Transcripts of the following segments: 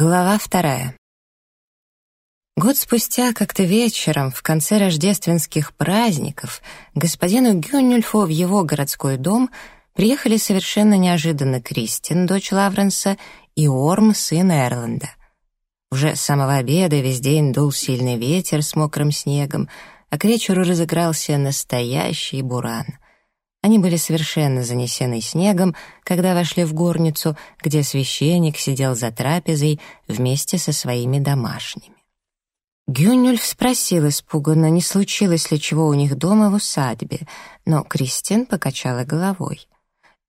Глава вторая. Год спустя, как-то вечером, в конце рождественских праздников, господину Гюннюльфу в его городской дом приехали совершенно неожиданно Кристин, дочь Лавренса, и Орм, сын Эрланда. Уже с самого обеда весь день дул сильный ветер с мокрым снегом, а к вечеру разыгрался настоящий буран — они были совершенно занесены снегом, когда вошли в горницу, где священник сидел за трапезой вместе со своими домашними. Гюннюльф спросил испуганно, не случилось ли чего у них дома в усадьбе, но Кристин покачала головой.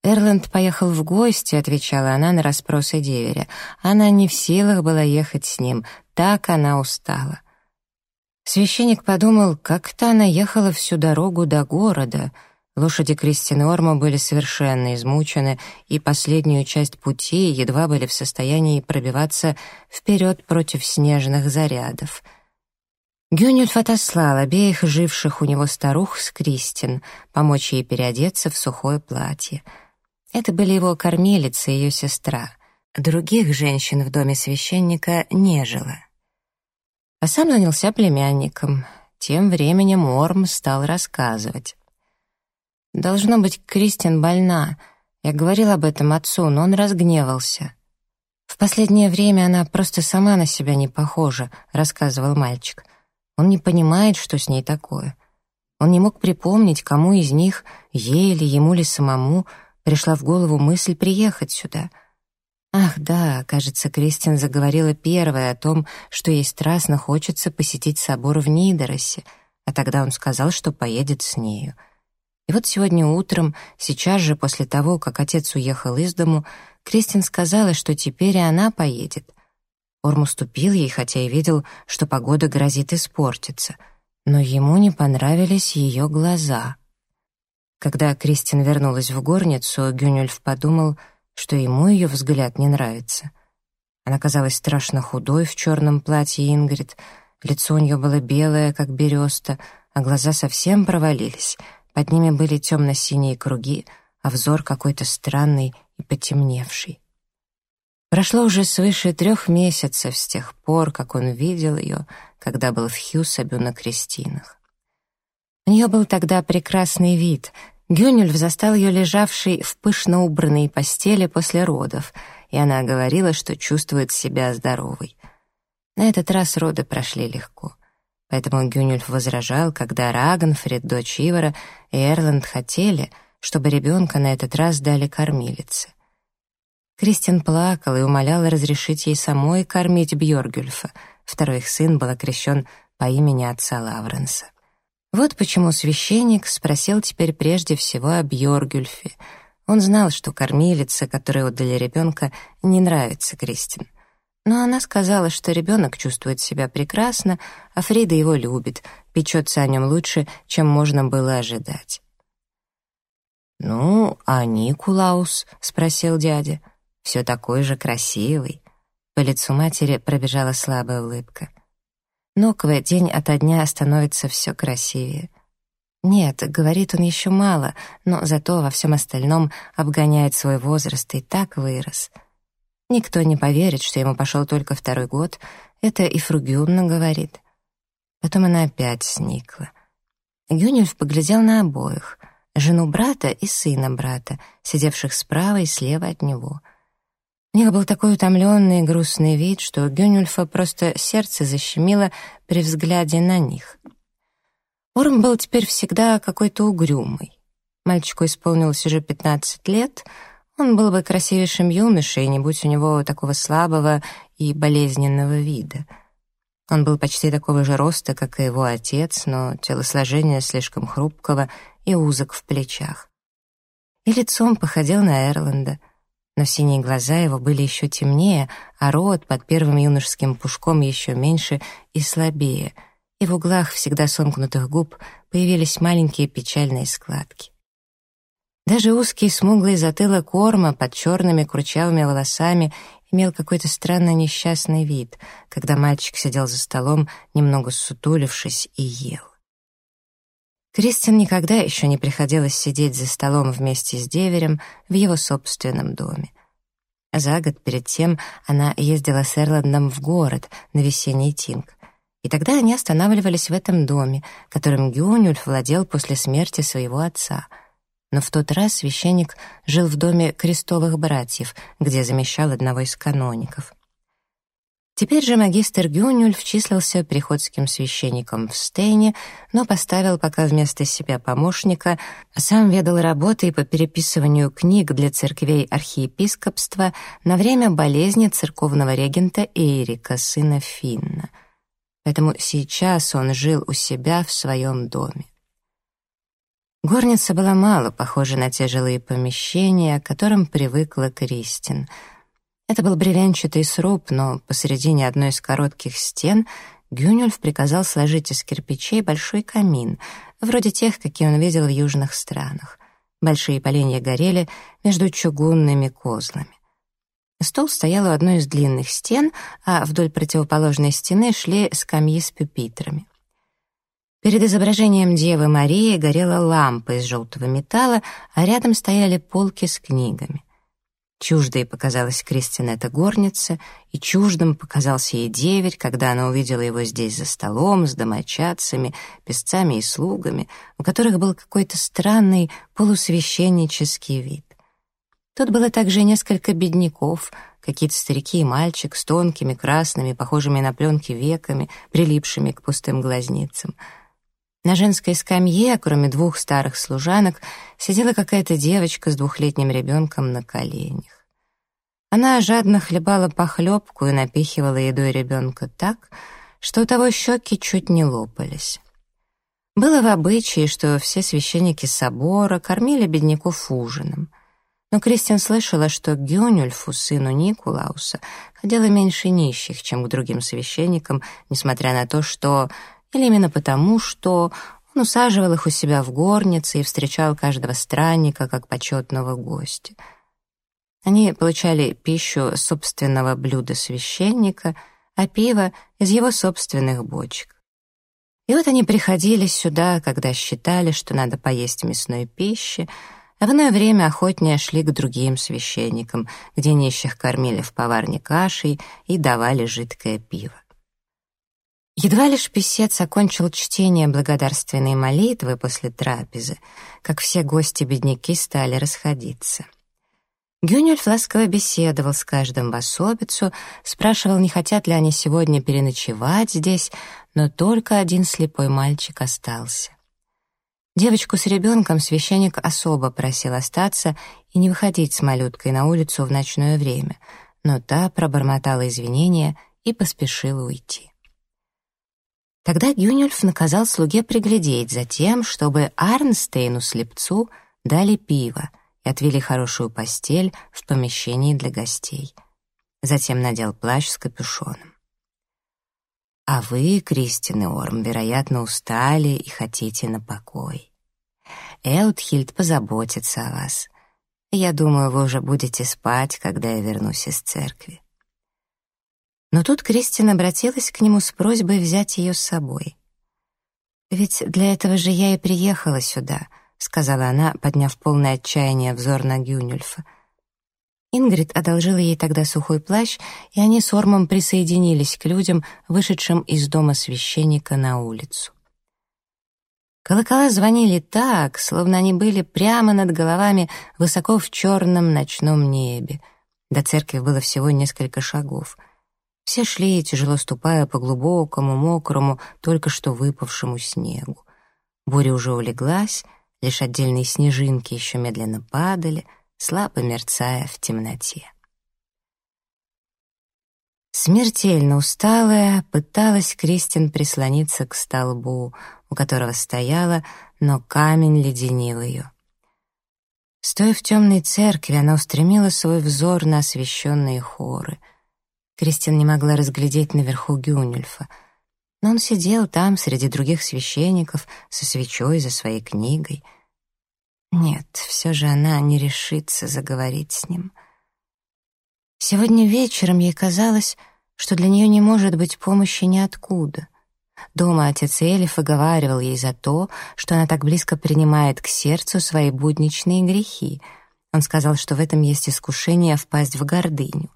«Эрланд поехал в гости», — отвечала она на расспросы деверя. Она не в силах была ехать с ним, так она устала. Священник подумал, как-то она ехала всю дорогу до города — Лошади Кристины Орма были совершенно измучены, и последнюю часть пути едва были в состоянии пробиваться вперед против снежных зарядов. Гюнюльф отослал обеих живших у него старух с Кристин, помочь ей переодеться в сухое платье. Это были его кормилица и ее сестра. Других женщин в доме священника не жило. А сам занялся племянником. Тем временем Орм стал рассказывать. Должно быть, Кристин больна. Я говорил об этом отцу, но он разгневался. В последнее время она просто сама на себя не похожа, рассказывал мальчик. Он не понимает, что с ней такое. Он не мог припомнить, кому из них, ей или ему ли самому, пришла в голову мысль приехать сюда. Ах, да, кажется, Кристин заговорила первая о том, что ей страстно хочется посетить собор в Нидеросе, а тогда он сказал, что поедет с нею — и вот сегодня утром, сейчас же после того, как отец уехал из дому, Кристин сказала, что теперь и она поедет. Орм уступил ей, хотя и видел, что погода грозит испортиться, но ему не понравились ее глаза. Когда Кристин вернулась в горницу, Гюнюльф подумал, что ему ее взгляд не нравится. Она казалась страшно худой в черном платье Ингрид, лицо у нее было белое, как береста, а глаза совсем провалились — под ними были темно-синие круги, а взор какой-то странный и потемневший. Прошло уже свыше трех месяцев с тех пор, как он видел ее, когда был в Хьюсабю на крестинах. У нее был тогда прекрасный вид. Гюнюльф застал ее лежавшей в пышно убранной постели после родов, и она говорила, что чувствует себя здоровой. На этот раз роды прошли легко. Поэтому Гюнюльф возражал, когда Рагнфрид, дочь Ивара, и Эрланд хотели, чтобы ребенка на этот раз дали кормилице. Кристин плакала и умоляла разрешить ей самой кормить Бьоргюльфа. Второй их сын был окрещен по имени отца Лавренса. Вот почему священник спросил теперь прежде всего о Бьоргюльфе. Он знал, что кормилица, которой отдали ребенка, не нравится Кристин — но она сказала, что ребенок чувствует себя прекрасно, а Фрида его любит, печется о нем лучше, чем можно было ожидать. «Ну, а Никулаус?» — спросил дядя. «Все такой же красивый». По лицу матери пробежала слабая улыбка. Нокве день ото дня становится все красивее. Нет, говорит он еще мало, но зато во всем остальном обгоняет свой возраст и так вырос — Никто не поверит, что ему пошел только второй год. Это и Фругюнна говорит. Потом она опять сникла. Гюнюльф поглядел на обоих, жену брата и сына брата, сидевших справа и слева от него. У них был такой утомленный и грустный вид, что Гюнюльфа просто сердце защемило при взгляде на них. Орм был теперь всегда какой-то угрюмый. Мальчику исполнилось уже пятнадцать лет — он был бы красивейшим юношей, не будь у него такого слабого и болезненного вида. Он был почти такого же роста, как и его отец, но телосложение слишком хрупкого и узок в плечах. И лицом походил на Эрланда, но синие глаза его были еще темнее, а рот под первым юношеским пушком еще меньше и слабее, и в углах всегда сомкнутых губ появились маленькие печальные складки. Даже узкий смуглый затылок корма под черными курчавыми волосами имел какой-то странно несчастный вид, когда мальчик сидел за столом, немного сутулившись, и ел. Кристин никогда еще не приходилось сидеть за столом вместе с деверем в его собственном доме. За год перед тем она ездила с Эрландом в город на весенний тинг. И тогда они останавливались в этом доме, которым Гюнюльф владел после смерти своего отца. Но в тот раз священник жил в доме крестовых братьев, где замещал одного из каноников. Теперь же магистр Гюнюльф числился приходским священником в Стейне, но поставил пока вместо себя помощника, а сам ведал работой по переписыванию книг для церквей архиепископства на время болезни церковного регента Эрика, сына Финна. Поэтому сейчас он жил у себя в своем доме. Горница была мало похожа на те жилые помещения, к которым привыкла Кристин — это был бревенчатый сруб, но посередине одной из коротких стен Гюнюльф приказал сложить из кирпичей большой камин, вроде тех, какие он видел в южных странах. Большие поленья горели между чугунными козлами. Стол стоял у одной из длинных стен, а вдоль противоположной стены шли скамьи с пюпитрами. Перед изображением Девы Марии горела лампа из желтого металла, а рядом стояли полки с книгами. Чуждой показалась Кристин эта горница, и чуждым показался ей деверь, когда она увидела его здесь за столом, с домочадцами, песцами и слугами, у которых был какой-то странный полусвященнический вид. Тут было также несколько бедняков, какие-то старики и мальчик с тонкими, красными, похожими на пленки веками, прилипшими к пустым глазницам. На женской скамье, кроме двух старых служанок, сидела какая-то девочка с двухлетним ребенком на коленях. Она жадно хлебала похлебку и напихивала едой ребенка так, что у того щеки чуть не лопались. Было в обычае, что все священники собора кормили бедняков ужином. Но Кристин слышала, что к Гюнюльфу, сыну Никулауса, ходило меньше нищих, чем к другим священникам, несмотря на то, что или именно потому, что он усаживал их у себя в горнице и встречал каждого странника как почетного гостя. Они получали пищу собственного блюда священника, а пиво — из его собственных бочек. И вот они приходили сюда, когда считали, что надо поесть мясной пищи, а в иное время охотнее шли к другим священникам, где нищих кормили в поварне кашей и давали жидкое пиво. Едва лишь писец окончил чтение благодарственной молитвы после трапезы, как все гости-бедняки стали расходиться. Гюнюльф ласково беседовал с каждым в особицу, спрашивал, не хотят ли они сегодня переночевать здесь, но только один слепой мальчик остался. Девочку с ребенком священник особо просил остаться и не выходить с малюткой на улицу в ночное время, но та пробормотала извинения и поспешила уйти. Тогда Гюнюльф наказал слуге приглядеть за тем, чтобы Арнстейну-слепцу дали пиво и отвели хорошую постель в помещении для гостей. Затем надел плащ с капюшоном. «А вы, Кристин и Орм, вероятно, устали и хотите на покой. Элтхильд позаботится о вас. Я думаю, вы уже будете спать, когда я вернусь из церкви». Но тут Кристин обратилась к нему с просьбой взять ее с собой. «Ведь для этого же я и приехала сюда», — сказала она, подняв полное отчаяние взор на Гюнюльфа. Ингрид одолжила ей тогда сухой плащ, и они с Ормом присоединились к людям, вышедшим из дома священника на улицу. Колокола звонили так, словно они были прямо над головами высоко в черном ночном небе. До церкви было всего несколько шагов — все шли, тяжело ступая по глубокому, мокрому, только что выпавшему снегу. Буря уже улеглась, лишь отдельные снежинки еще медленно падали, слабо мерцая в темноте. Смертельно усталая, пыталась Кристин прислониться к столбу, у которого стояла, но камень леденил ее. Стоя в темной церкви, она устремила свой взор на освещенные хоры — Кристин не могла разглядеть наверху Гюнюльфа, но он сидел там среди других священников со свечой за своей книгой. Нет, все же она не решится заговорить с ним. Сегодня вечером ей казалось, что для нее не может быть помощи ниоткуда. Дома отец Элиф выговаривал ей за то, что она так близко принимает к сердцу свои будничные грехи — Он сказал, что в этом есть искушение впасть в гордыню.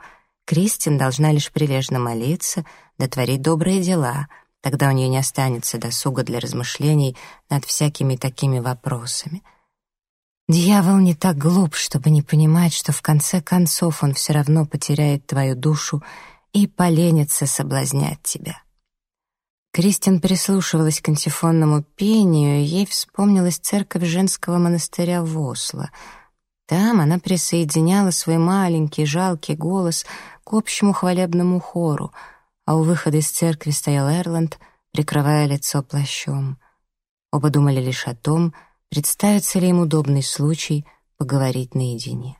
Кристин должна лишь прилежно молиться, да творить добрые дела, тогда у нее не останется досуга для размышлений над всякими такими вопросами. Дьявол не так глуп, чтобы не понимать, что в конце концов он все равно потеряет твою душу и поленится соблазнять тебя. Кристин прислушивалась к антифонному пению, и ей вспомнилась церковь женского монастыря в Осло. Там она присоединяла свой маленький, жалкий голос к общему хвалебному хору, а у выхода из церкви стоял Эрланд, прикрывая лицо плащом. Оба думали лишь о том, представится ли им удобный случай поговорить наедине.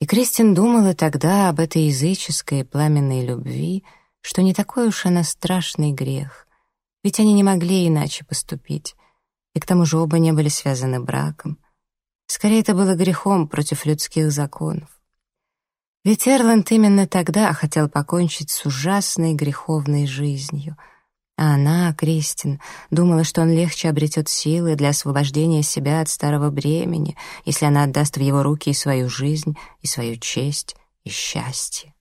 И Кристин думала тогда об этой языческой пламенной любви — что не такой уж она страшный грех, ведь они не могли иначе поступить, и к тому же оба не были связаны браком. Скорее, это было грехом против людских законов. Ведь Эрланд именно тогда хотел покончить с ужасной греховной жизнью, а она, Кристин, думала, что он легче обретет силы для освобождения себя от старого бремени, если она отдаст в его руки и свою жизнь, и свою честь, и счастье.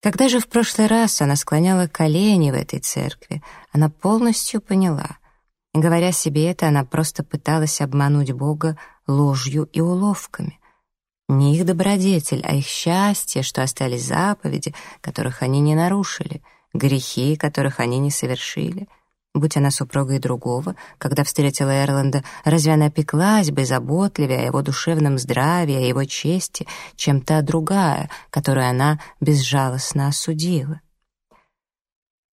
Когда же в прошлый раз она склоняла колени в этой церкви, она полностью поняла. Говоря себе это, она просто пыталась обмануть Бога ложью и уловками. Не их добродетель, а их счастье, что остались заповеди, которых они не нарушили, грехи, которых они не совершили — Будь она супругой другого, когда встретила Эрланда, разве она пеклась бы заботливее о его душевном здравии, о его чести, чем та другая, которую она безжалостно осудила?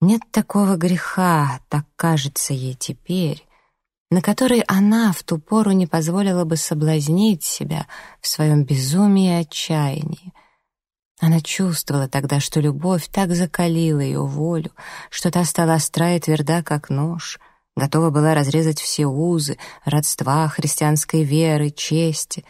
Нет такого греха, так кажется ей теперь, на который она в ту пору не позволила бы соблазнить себя в своем безумии и отчаянии — она чувствовала тогда, что любовь так закалила ее волю, что та стала остра и тверда, как нож, готова была разрезать все узы, родства, христианской веры, чести.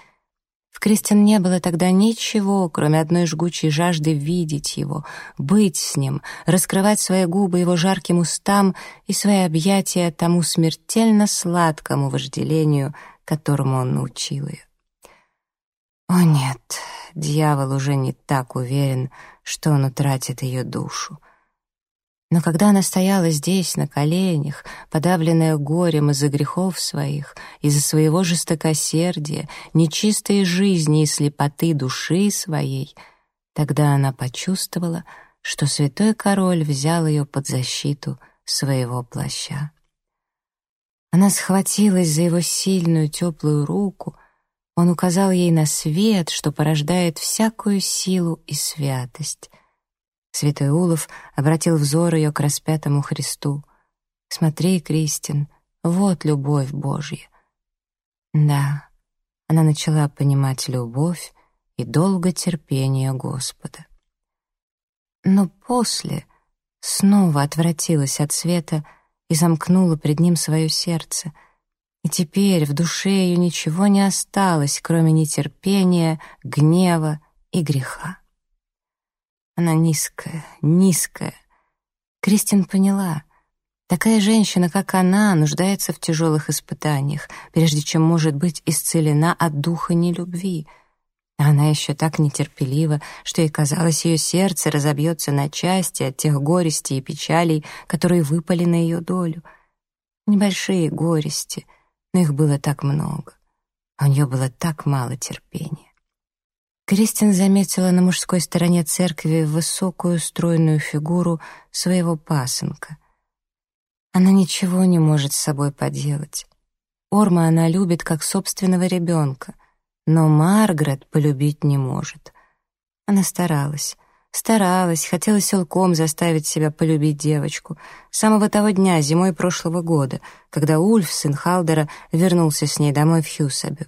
В Кристин не было тогда ничего, кроме одной жгучей жажды видеть его, быть с ним, раскрывать свои губы его жарким устам и свои объятия тому смертельно сладкому вожделению, которому он научил ее. О нет, дьявол уже не так уверен, что он утратит ее душу. Но когда она стояла здесь, на коленях, подавленная горем из-за грехов своих, из-за своего жестокосердия, нечистой жизни и слепоты души своей, тогда она почувствовала, что святой король взял ее под защиту своего плаща. Она схватилась за его сильную теплую руку — он указал ей на свет, что порождает всякую силу и святость. Святой Улов обратил взор ее к распятому Христу. «Смотри, Кристин, вот любовь Божья». Да, она начала понимать любовь и долго терпение Господа. Но после снова отвратилась от света и замкнула пред ним свое сердце — и теперь в душе ее ничего не осталось, кроме нетерпения, гнева и греха. Она низкая, низкая. Кристин поняла. Такая женщина, как она, нуждается в тяжелых испытаниях, прежде чем может быть исцелена от духа нелюбви. Она еще так нетерпелива, что ей казалось, ее сердце разобьется на части от тех горестей и печалей, которые выпали на ее долю. Небольшие горести — но их было так много, а у нее было так мало терпения. Кристин заметила на мужской стороне церкви высокую стройную фигуру своего пасынка. Она ничего не может с собой поделать. Орма она любит как собственного ребенка, но Маргарет полюбить не может. Она старалась, Старалась, хотела силком заставить себя полюбить девочку. С самого того дня, зимой прошлого года, когда Ульф, сын Халдера, вернулся с ней домой в Хьюсабю.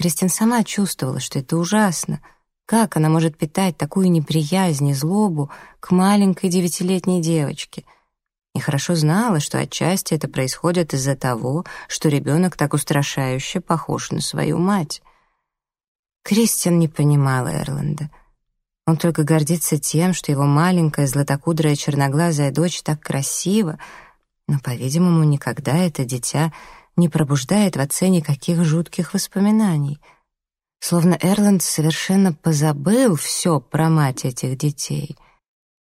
Кристин сама чувствовала, что это ужасно. Как она может питать такую неприязнь и злобу к маленькой девятилетней девочке? И хорошо знала, что отчасти это происходит из-за того, что ребенок так устрашающе похож на свою мать. Кристин не понимала Эрланда. Он только гордится тем, что его маленькая златокудрая черноглазая дочь так красива, но, по-видимому, никогда это дитя не пробуждает в отце никаких жутких воспоминаний. Словно Эрланд совершенно позабыл все про мать этих детей.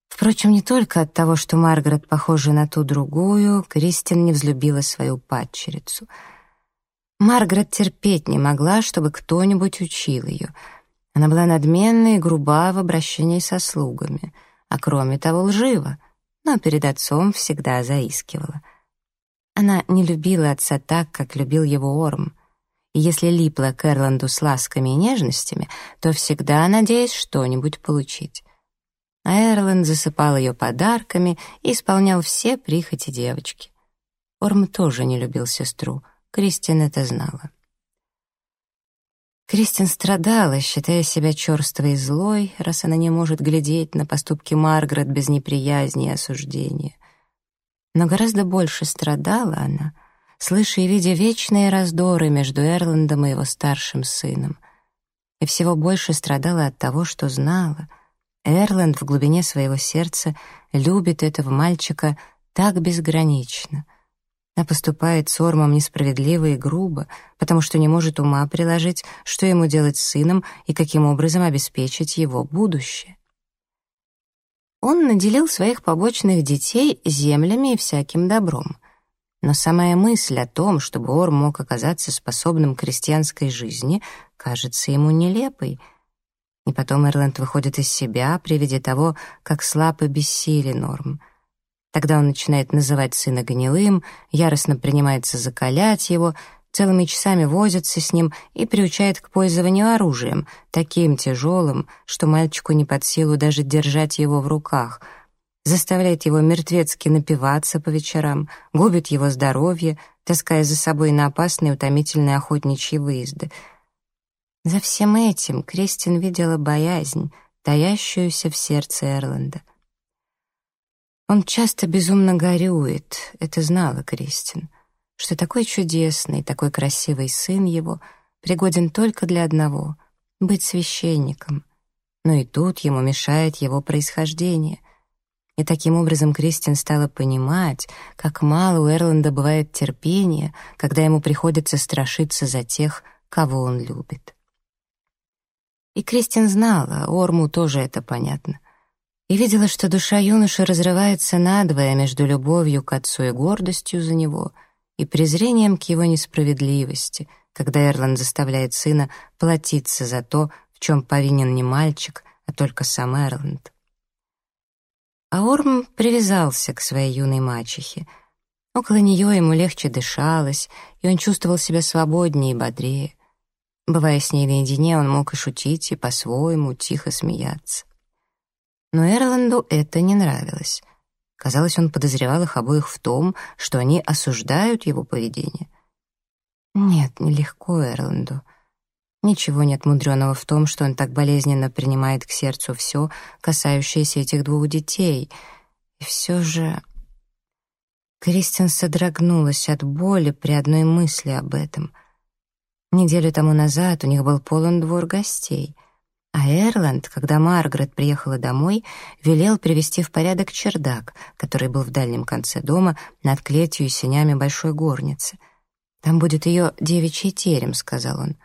Впрочем, не только от того, что Маргарет похожа на ту другую, Кристин не взлюбила свою падчерицу. Маргарет терпеть не могла, чтобы кто-нибудь учил ее. Она была надменна и груба в обращении со слугами, а кроме того лжива, но перед отцом всегда заискивала — она не любила отца так, как любил его Орм. И если липла к Эрланду с ласками и нежностями, то всегда надеясь что-нибудь получить. А Эрланд засыпал ее подарками и исполнял все прихоти девочки. Орм тоже не любил сестру, Кристин это знала. Кристин страдала, считая себя черствой и злой, раз она не может глядеть на поступки Маргарет без неприязни и осуждения. Но гораздо больше страдала она, слыша и видя вечные раздоры между Эрландом и его старшим сыном. И всего больше страдала от того, что знала. Эрланд в глубине своего сердца любит этого мальчика так безгранично, а поступает с Ормом несправедливо и грубо, потому что не может ума приложить, что ему делать с сыном и каким образом обеспечить его будущее он наделил своих побочных детей землями и всяким добром. Но самая мысль о том, чтобы Ор мог оказаться способным к крестьянской жизни, кажется ему нелепой. И потом Эрланд выходит из себя при виде того, как слаб и бессилен Орм. Тогда он начинает называть сына гнилым, яростно принимается закалять его — целыми часами возится с ним и приучает к пользованию оружием, таким тяжелым, что мальчику не под силу даже держать его в руках, заставляет его мертвецки напиваться по вечерам, губит его здоровье, таская за собой на опасные утомительные охотничьи выезды. За всем этим Кристин видела боязнь, таящуюся в сердце Эрланда. Он часто безумно горюет, это знала Кристин что такой чудесный, такой красивый сын его пригоден только для одного — быть священником. Но и тут ему мешает его происхождение. И таким образом Кристин стала понимать, как мало у Эрланда бывает терпения, когда ему приходится страшиться за тех, кого он любит. И Кристин знала, Орму тоже это понятно. И видела, что душа юноши разрывается надвое между любовью к отцу и гордостью за него — и презрением к его несправедливости, когда Эрланд заставляет сына платиться за то, в чем повинен не мальчик, а только сам Эрланд. А Орм привязался к своей юной мачехе. Около нее ему легче дышалось, и он чувствовал себя свободнее и бодрее. Бывая с ней наедине, он мог и шутить, и по-своему тихо смеяться. Но Эрланду это не нравилось. Казалось, он подозревал их обоих в том, что они осуждают его поведение. Нет, нелегко Эрланду. Ничего нет мудреного в том, что он так болезненно принимает к сердцу все, касающееся этих двух детей. И все же... Кристин содрогнулась от боли при одной мысли об этом. Неделю тому назад у них был полон двор гостей. А Эрланд, когда Маргарет приехала домой, велел привести в порядок чердак, который был в дальнем конце дома, над клетью и сенями большой горницы. «Там будет ее девичий терем», — сказал он.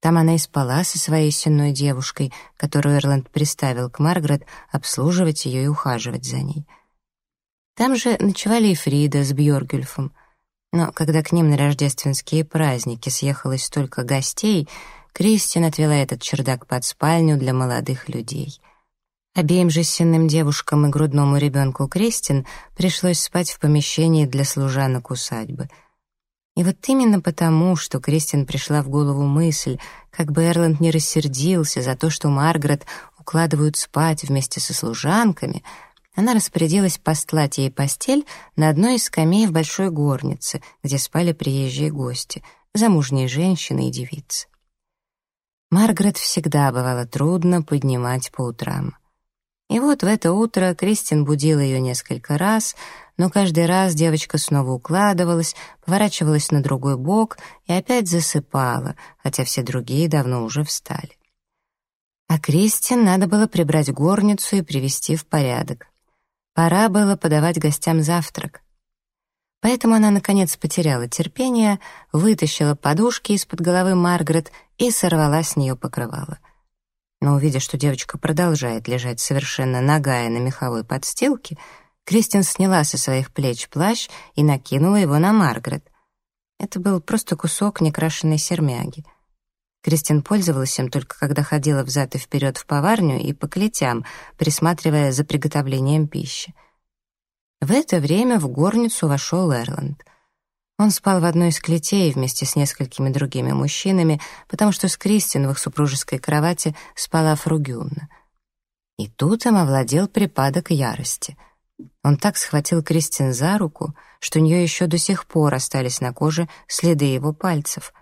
Там она и спала со своей сенной девушкой, которую Эрланд приставил к Маргарет обслуживать ее и ухаживать за ней. Там же ночевали и Фрида с Бьоргюльфом. Но когда к ним на рождественские праздники съехалось столько гостей — Кристин отвела этот чердак под спальню для молодых людей. Обеим же сенным девушкам и грудному ребенку Кристин пришлось спать в помещении для служанок усадьбы. И вот именно потому, что Кристин пришла в голову мысль, как бы Эрланд не рассердился за то, что Маргарет укладывают спать вместе со служанками, она распорядилась постлать ей постель на одной из скамей в большой горнице, где спали приезжие гости, замужние женщины и девицы. Маргарет всегда бывало трудно поднимать по утрам. И вот в это утро Кристин будила ее несколько раз, но каждый раз девочка снова укладывалась, поворачивалась на другой бок и опять засыпала, хотя все другие давно уже встали. А Кристин надо было прибрать горницу и привести в порядок. Пора было подавать гостям завтрак. Поэтому она, наконец, потеряла терпение, вытащила подушки из-под головы Маргарет и сорвала с нее покрывало. Но увидя, что девочка продолжает лежать совершенно нагая на меховой подстилке, Кристин сняла со своих плеч плащ и накинула его на Маргарет. Это был просто кусок некрашенной сермяги. Кристин пользовалась им только когда ходила взад и вперед в поварню и по клетям, присматривая за приготовлением пищи. В это время в горницу вошел Эрланд. Он спал в одной из клетей вместе с несколькими другими мужчинами, потому что с Кристин в их супружеской кровати спала Фругюнна. И тут им овладел припадок ярости. Он так схватил Кристин за руку, что у нее еще до сих пор остались на коже следы его пальцев.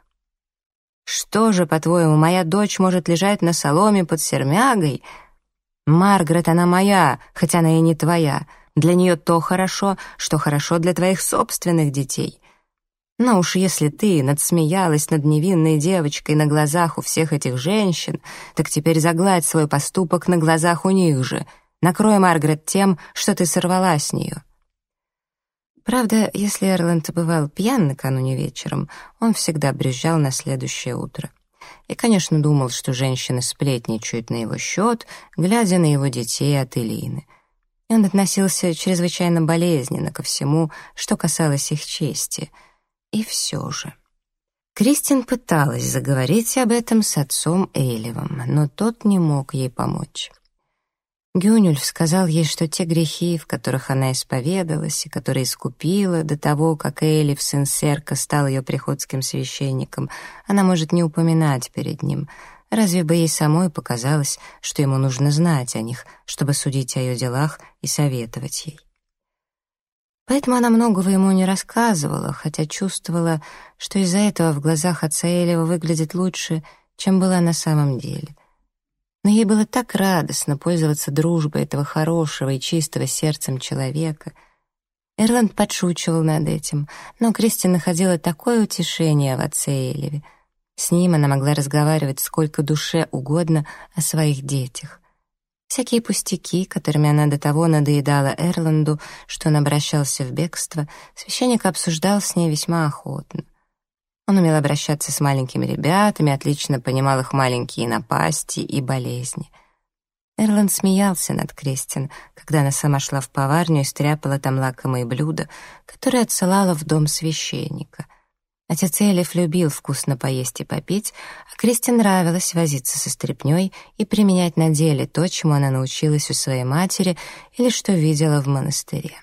«Что же, по-твоему, моя дочь может лежать на соломе под сермягой?» «Маргарет, она моя, хотя она и не твоя. Для нее то хорошо, что хорошо для твоих собственных детей. Но уж если ты надсмеялась над невинной девочкой на глазах у всех этих женщин, так теперь загладь свой поступок на глазах у них же. Накрой Маргарет тем, что ты сорвала с нее. Правда, если Эрланд бывал пьян накануне вечером, он всегда брюзжал на следующее утро. И, конечно, думал, что женщины сплетничают на его счет, глядя на его детей от Элины — и он относился чрезвычайно болезненно ко всему, что касалось их чести. И все же. Кристин пыталась заговорить об этом с отцом Эйлевым, но тот не мог ей помочь. Гюнюльф сказал ей, что те грехи, в которых она исповедалась и которые искупила до того, как Эйлиф, сын Серка, стал ее приходским священником, она может не упоминать перед ним — Разве бы ей самой показалось, что ему нужно знать о них, чтобы судить о ее делах и советовать ей? Поэтому она многого ему не рассказывала, хотя чувствовала, что из-за этого в глазах отца Элева выглядит лучше, чем была на самом деле. Но ей было так радостно пользоваться дружбой этого хорошего и чистого сердцем человека. Эрланд подшучивал над этим, но Кристи находила такое утешение в отце Элеве — с ним она могла разговаривать сколько душе угодно о своих детях. Всякие пустяки, которыми она до того надоедала Эрланду, что он обращался в бегство, священник обсуждал с ней весьма охотно. Он умел обращаться с маленькими ребятами, отлично понимал их маленькие напасти и болезни. Эрланд смеялся над Кристин, когда она сама шла в поварню и стряпала там лакомые блюда, которые отсылала в дом священника — Отец Элиф любил вкусно поесть и попить, а Кристи нравилось возиться со стряпнёй и применять на деле то, чему она научилась у своей матери или что видела в монастыре.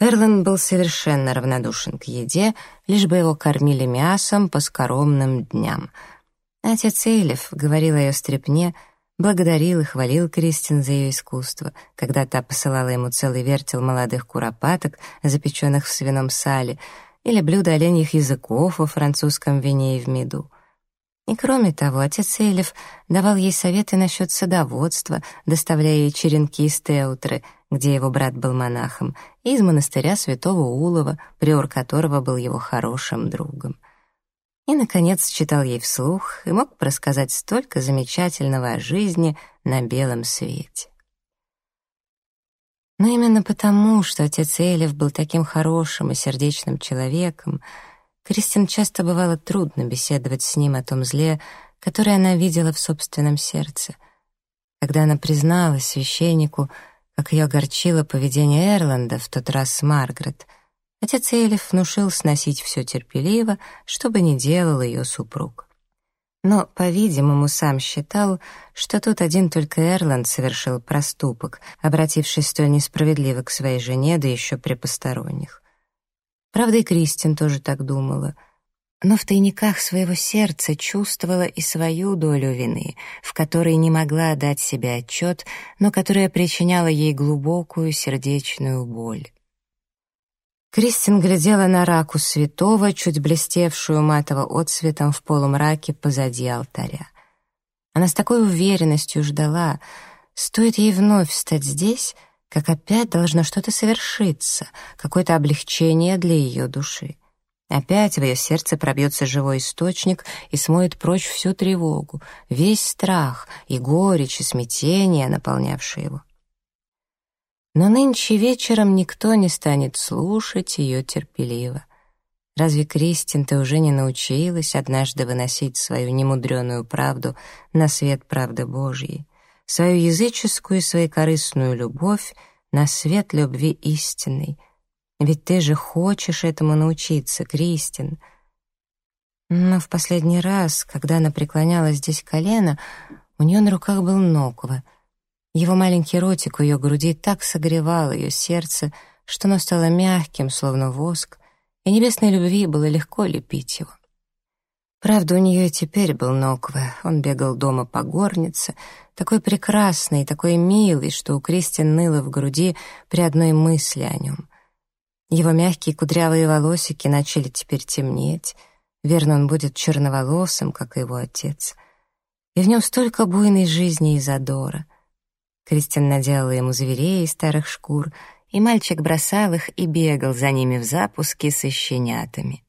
Эрланд был совершенно равнодушен к еде, лишь бы его кормили мясом по скоромным дням. Отец Эйлиф говорил о ее стряпне, благодарил и хвалил Кристин за ее искусство, когда та посылала ему целый вертел молодых куропаток, запеченных в свином сале — или блюдо оленьих языков во французском вине и в меду. И кроме того, отец Эйлиф давал ей советы насчет садоводства, доставляя ей черенки из Теутры, где его брат был монахом, и из монастыря святого Улова, приор которого был его хорошим другом. И, наконец, читал ей вслух и мог рассказать столько замечательного о жизни на белом свете. Но именно потому, что отец Элев был таким хорошим и сердечным человеком, Кристин часто бывало трудно беседовать с ним о том зле, которое она видела в собственном сердце. Когда она призналась священнику, как ее огорчило поведение Эрланда в тот раз с Маргарет, отец Элиф внушил сносить все терпеливо, чтобы не делал ее супруг но, по-видимому, сам считал, что тут один только Эрланд совершил проступок, обратившись столь несправедливо к своей жене, да еще при посторонних. Правда, и Кристин тоже так думала, но в тайниках своего сердца чувствовала и свою долю вины, в которой не могла дать себе отчет, но которая причиняла ей глубокую сердечную боль. Кристин глядела на раку святого, чуть блестевшую матово отцветом в полумраке позади алтаря. Она с такой уверенностью ждала, стоит ей вновь встать здесь, как опять должно что-то совершиться, какое-то облегчение для ее души. Опять в ее сердце пробьется живой источник и смоет прочь всю тревогу, весь страх и горечь и смятение, наполнявшие его. Но нынче вечером никто не станет слушать ее терпеливо. Разве, Кристин, ты уже не научилась однажды выносить свою немудреную правду на свет правды Божьей, свою языческую и своекорыстную любовь на свет любви истинной? Ведь ты же хочешь этому научиться, Кристин. Но в последний раз, когда она преклоняла здесь колено, у нее на руках был Ноква. Его маленький ротик у ее груди так согревал ее сердце, что оно стало мягким, словно воск, и небесной любви было легко лепить его. Правда, у нее и теперь был Нокве. Он бегал дома по горнице, такой прекрасный, такой милый, что у Кристин ныло в груди при одной мысли о нем. Его мягкие кудрявые волосики начали теперь темнеть. Верно, он будет черноволосым, как и его отец. И в нем столько буйной жизни и задора. Кристин наделала ему зверей из старых шкур — и мальчик бросал их и бегал за ними в запуске со щенятами.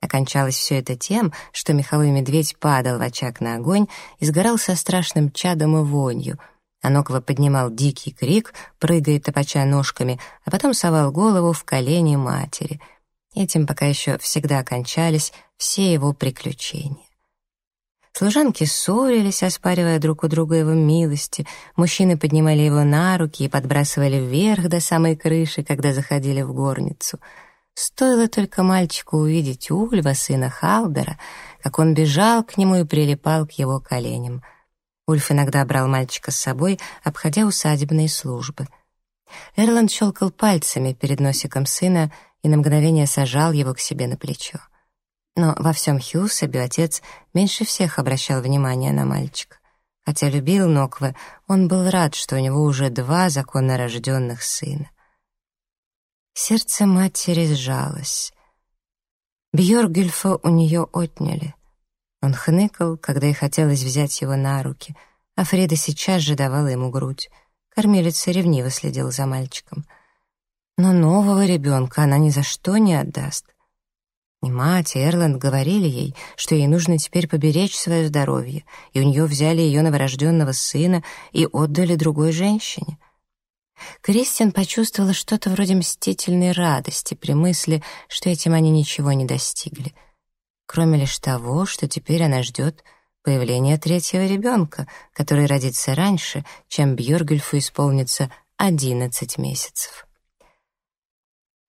Окончалось все это тем, что меховой медведь падал в очаг на огонь и сгорал со страшным чадом и вонью, а Ноква поднимал дикий крик, прыгая топача ножками, а потом совал голову в колени матери. Этим пока еще всегда окончались все его приключения. Служанки ссорились, оспаривая друг у друга его милости. Мужчины поднимали его на руки и подбрасывали вверх до самой крыши, когда заходили в горницу. Стоило только мальчику увидеть Ульва, сына Халдера, как он бежал к нему и прилипал к его коленям. Ульф иногда брал мальчика с собой, обходя усадебные службы. Эрланд щелкал пальцами перед носиком сына и на мгновение сажал его к себе на плечо. Но во всем Хьюсабе отец меньше всех обращал внимание на мальчика. Хотя любил Нокве, он был рад, что у него уже два законно рожденных сына. Сердце матери сжалось. Бьоргюльфа у нее отняли. Он хныкал, когда ей хотелось взять его на руки, а Фреда сейчас же давала ему грудь. Кормилица ревниво следила за мальчиком. Но нового ребенка она ни за что не отдаст. И мать, и Эрланд говорили ей, что ей нужно теперь поберечь свое здоровье, и у нее взяли ее новорожденного сына и отдали другой женщине. Кристиан почувствовала что-то вроде мстительной радости при мысли, что этим они ничего не достигли, кроме лишь того, что теперь она ждет появления третьего ребенка, который родится раньше, чем Бьоргюльфу исполнится одиннадцать месяцев.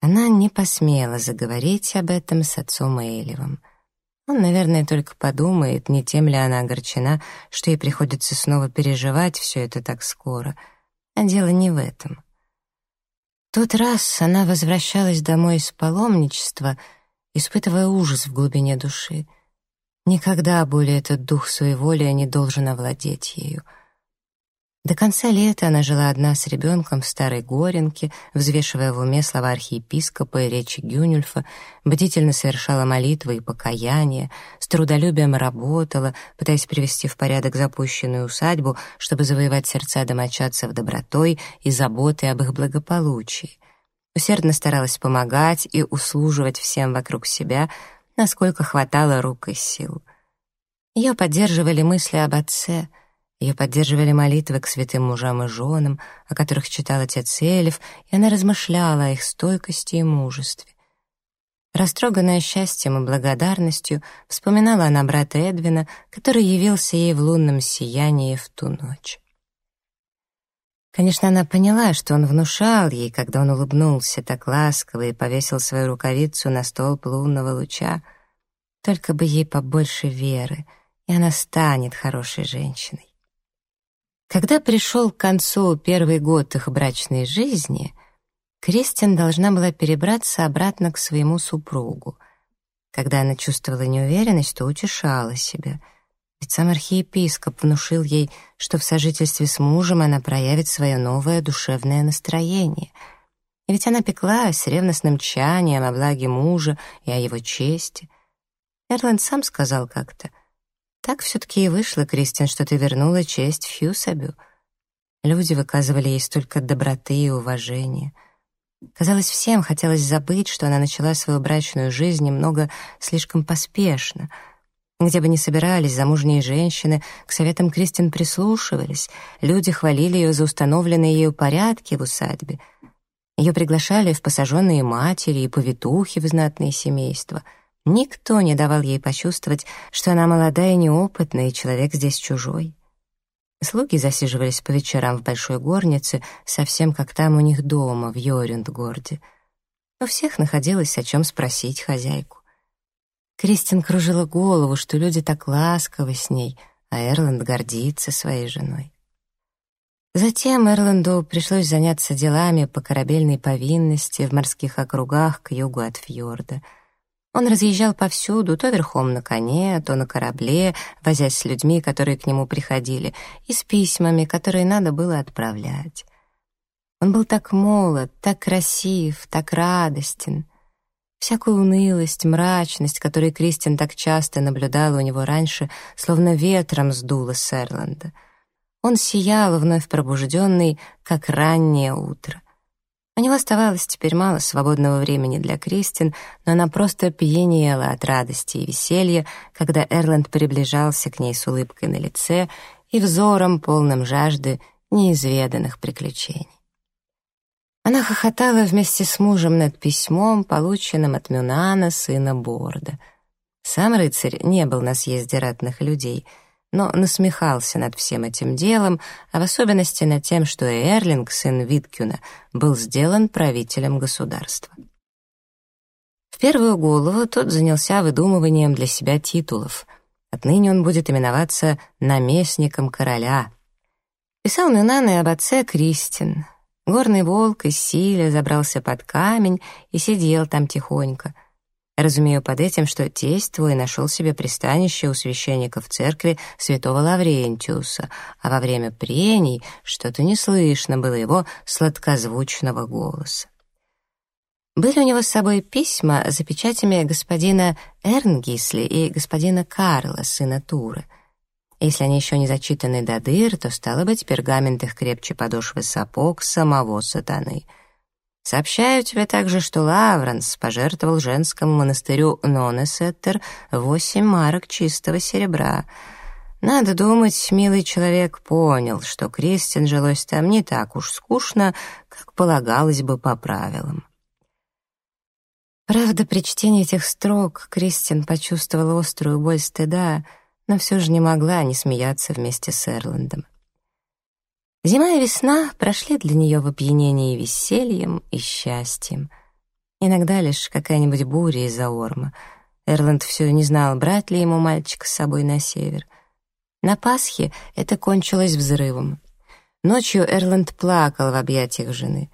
Она не посмела заговорить об этом с отцом Эйлевым. Он, наверное, только подумает, не тем ли она огорчена, что ей приходится снова переживать все это так скоро. А дело не в этом. Тот раз она возвращалась домой из паломничества, испытывая ужас в глубине души. Никогда более этот дух своеволия не должен овладеть ею — до конца лета она жила одна с ребенком в старой горенке, взвешивая в уме слова архиепископа и речи Гюнюльфа, бдительно совершала молитвы и покаяние, с трудолюбием работала, пытаясь привести в порядок запущенную усадьбу, чтобы завоевать сердца домочадцев добротой и заботой об их благополучии. Усердно старалась помогать и услуживать всем вокруг себя, насколько хватало рук и сил. Ее поддерживали мысли об отце — ее поддерживали молитвы к святым мужам и женам, о которых читал отец Элев, и она размышляла о их стойкости и мужестве. Растроганная счастьем и благодарностью, вспоминала она брата Эдвина, который явился ей в лунном сиянии в ту ночь. Конечно, она поняла, что он внушал ей, когда он улыбнулся так ласково и повесил свою рукавицу на столб лунного луча. Только бы ей побольше веры, и она станет хорошей женщиной. Когда пришел к концу первый год их брачной жизни, Кристин должна была перебраться обратно к своему супругу. Когда она чувствовала неуверенность, то утешала себя. Ведь сам архиепископ внушил ей, что в сожительстве с мужем она проявит свое новое душевное настроение. И ведь она пеклась с ревностным тчанием о благе мужа и о его чести. Эрланд сам сказал как-то — так все-таки и вышло, Кристин, что ты вернула честь Фьюсабю. Люди выказывали ей столько доброты и уважения. Казалось, всем хотелось забыть, что она начала свою брачную жизнь немного слишком поспешно. Где бы ни собирались замужние женщины, к советам Кристин прислушивались, люди хвалили ее за установленные ею порядки в усадьбе. Ее приглашали в посаженные матери и повитухи в знатные семейства. Никто не давал ей почувствовать, что она молодая и неопытная, и человек здесь чужой. Слуги засиживались по вечерам в большой горнице, совсем как там у них дома, в Йорюндгорде. У всех находилось о чем спросить хозяйку. Кристин кружила голову, что люди так ласковы с ней, а Эрланд гордится своей женой. Затем Эрланду пришлось заняться делами по корабельной повинности в морских округах к югу от фьорда. Он разъезжал повсюду, то верхом на коне, то на корабле, возясь с людьми, которые к нему приходили, и с письмами, которые надо было отправлять. Он был так молод, так красив, так радостен — Всякую унылость, мрачность, которую Кристин так часто наблюдала у него раньше, словно ветром сдуло с Эрланда. Он сиял, вновь пробужденный, как раннее утро. У него оставалось теперь мало свободного времени для Кристин, но она просто пьянела от радости и веселья, когда Эрланд приближался к ней с улыбкой на лице и взором, полным жажды неизведанных приключений. Она хохотала вместе с мужем над письмом, полученным от Мюнана, сына Борда. Сам рыцарь не был на съезде ратных людей, но насмехался над всем этим делом, а в особенности над тем, что Эрлинг, сын Виткюна, был сделан правителем государства. В первую голову тот занялся выдумыванием для себя титулов. Отныне он будет именоваться наместником короля. Писал Мюнан и об отце Кристин, Горный волк из силя забрался под камень и сидел там тихонько. Разумею под этим, что тесть твой нашел себе пристанище у священника в церкви святого Лаврентиуса, а во время прений что-то не слышно было его сладкозвучного голоса. Были у него с собой письма за печатями господина Эрнгисли и господина Карла, сына Туры — если они еще не зачитаны до дыр, то, стало быть, пергамент их крепче подошвы сапог самого сатаны. Сообщаю тебе также, что Лавранс пожертвовал женскому монастырю Нонесеттер восемь марок чистого серебра. Надо думать, милый человек понял, что Кристин жилось там не так уж скучно, как полагалось бы по правилам. Правда, при чтении этих строк Кристин почувствовала острую боль стыда — но все же не могла не смеяться вместе с Эрландом. Зима и весна прошли для нее в опьянении весельем и счастьем. Иногда лишь какая-нибудь буря из-за орма. Эрланд все не знал, брать ли ему мальчика с собой на север. На Пасхе это кончилось взрывом. Ночью Эрланд плакал в объятиях жены.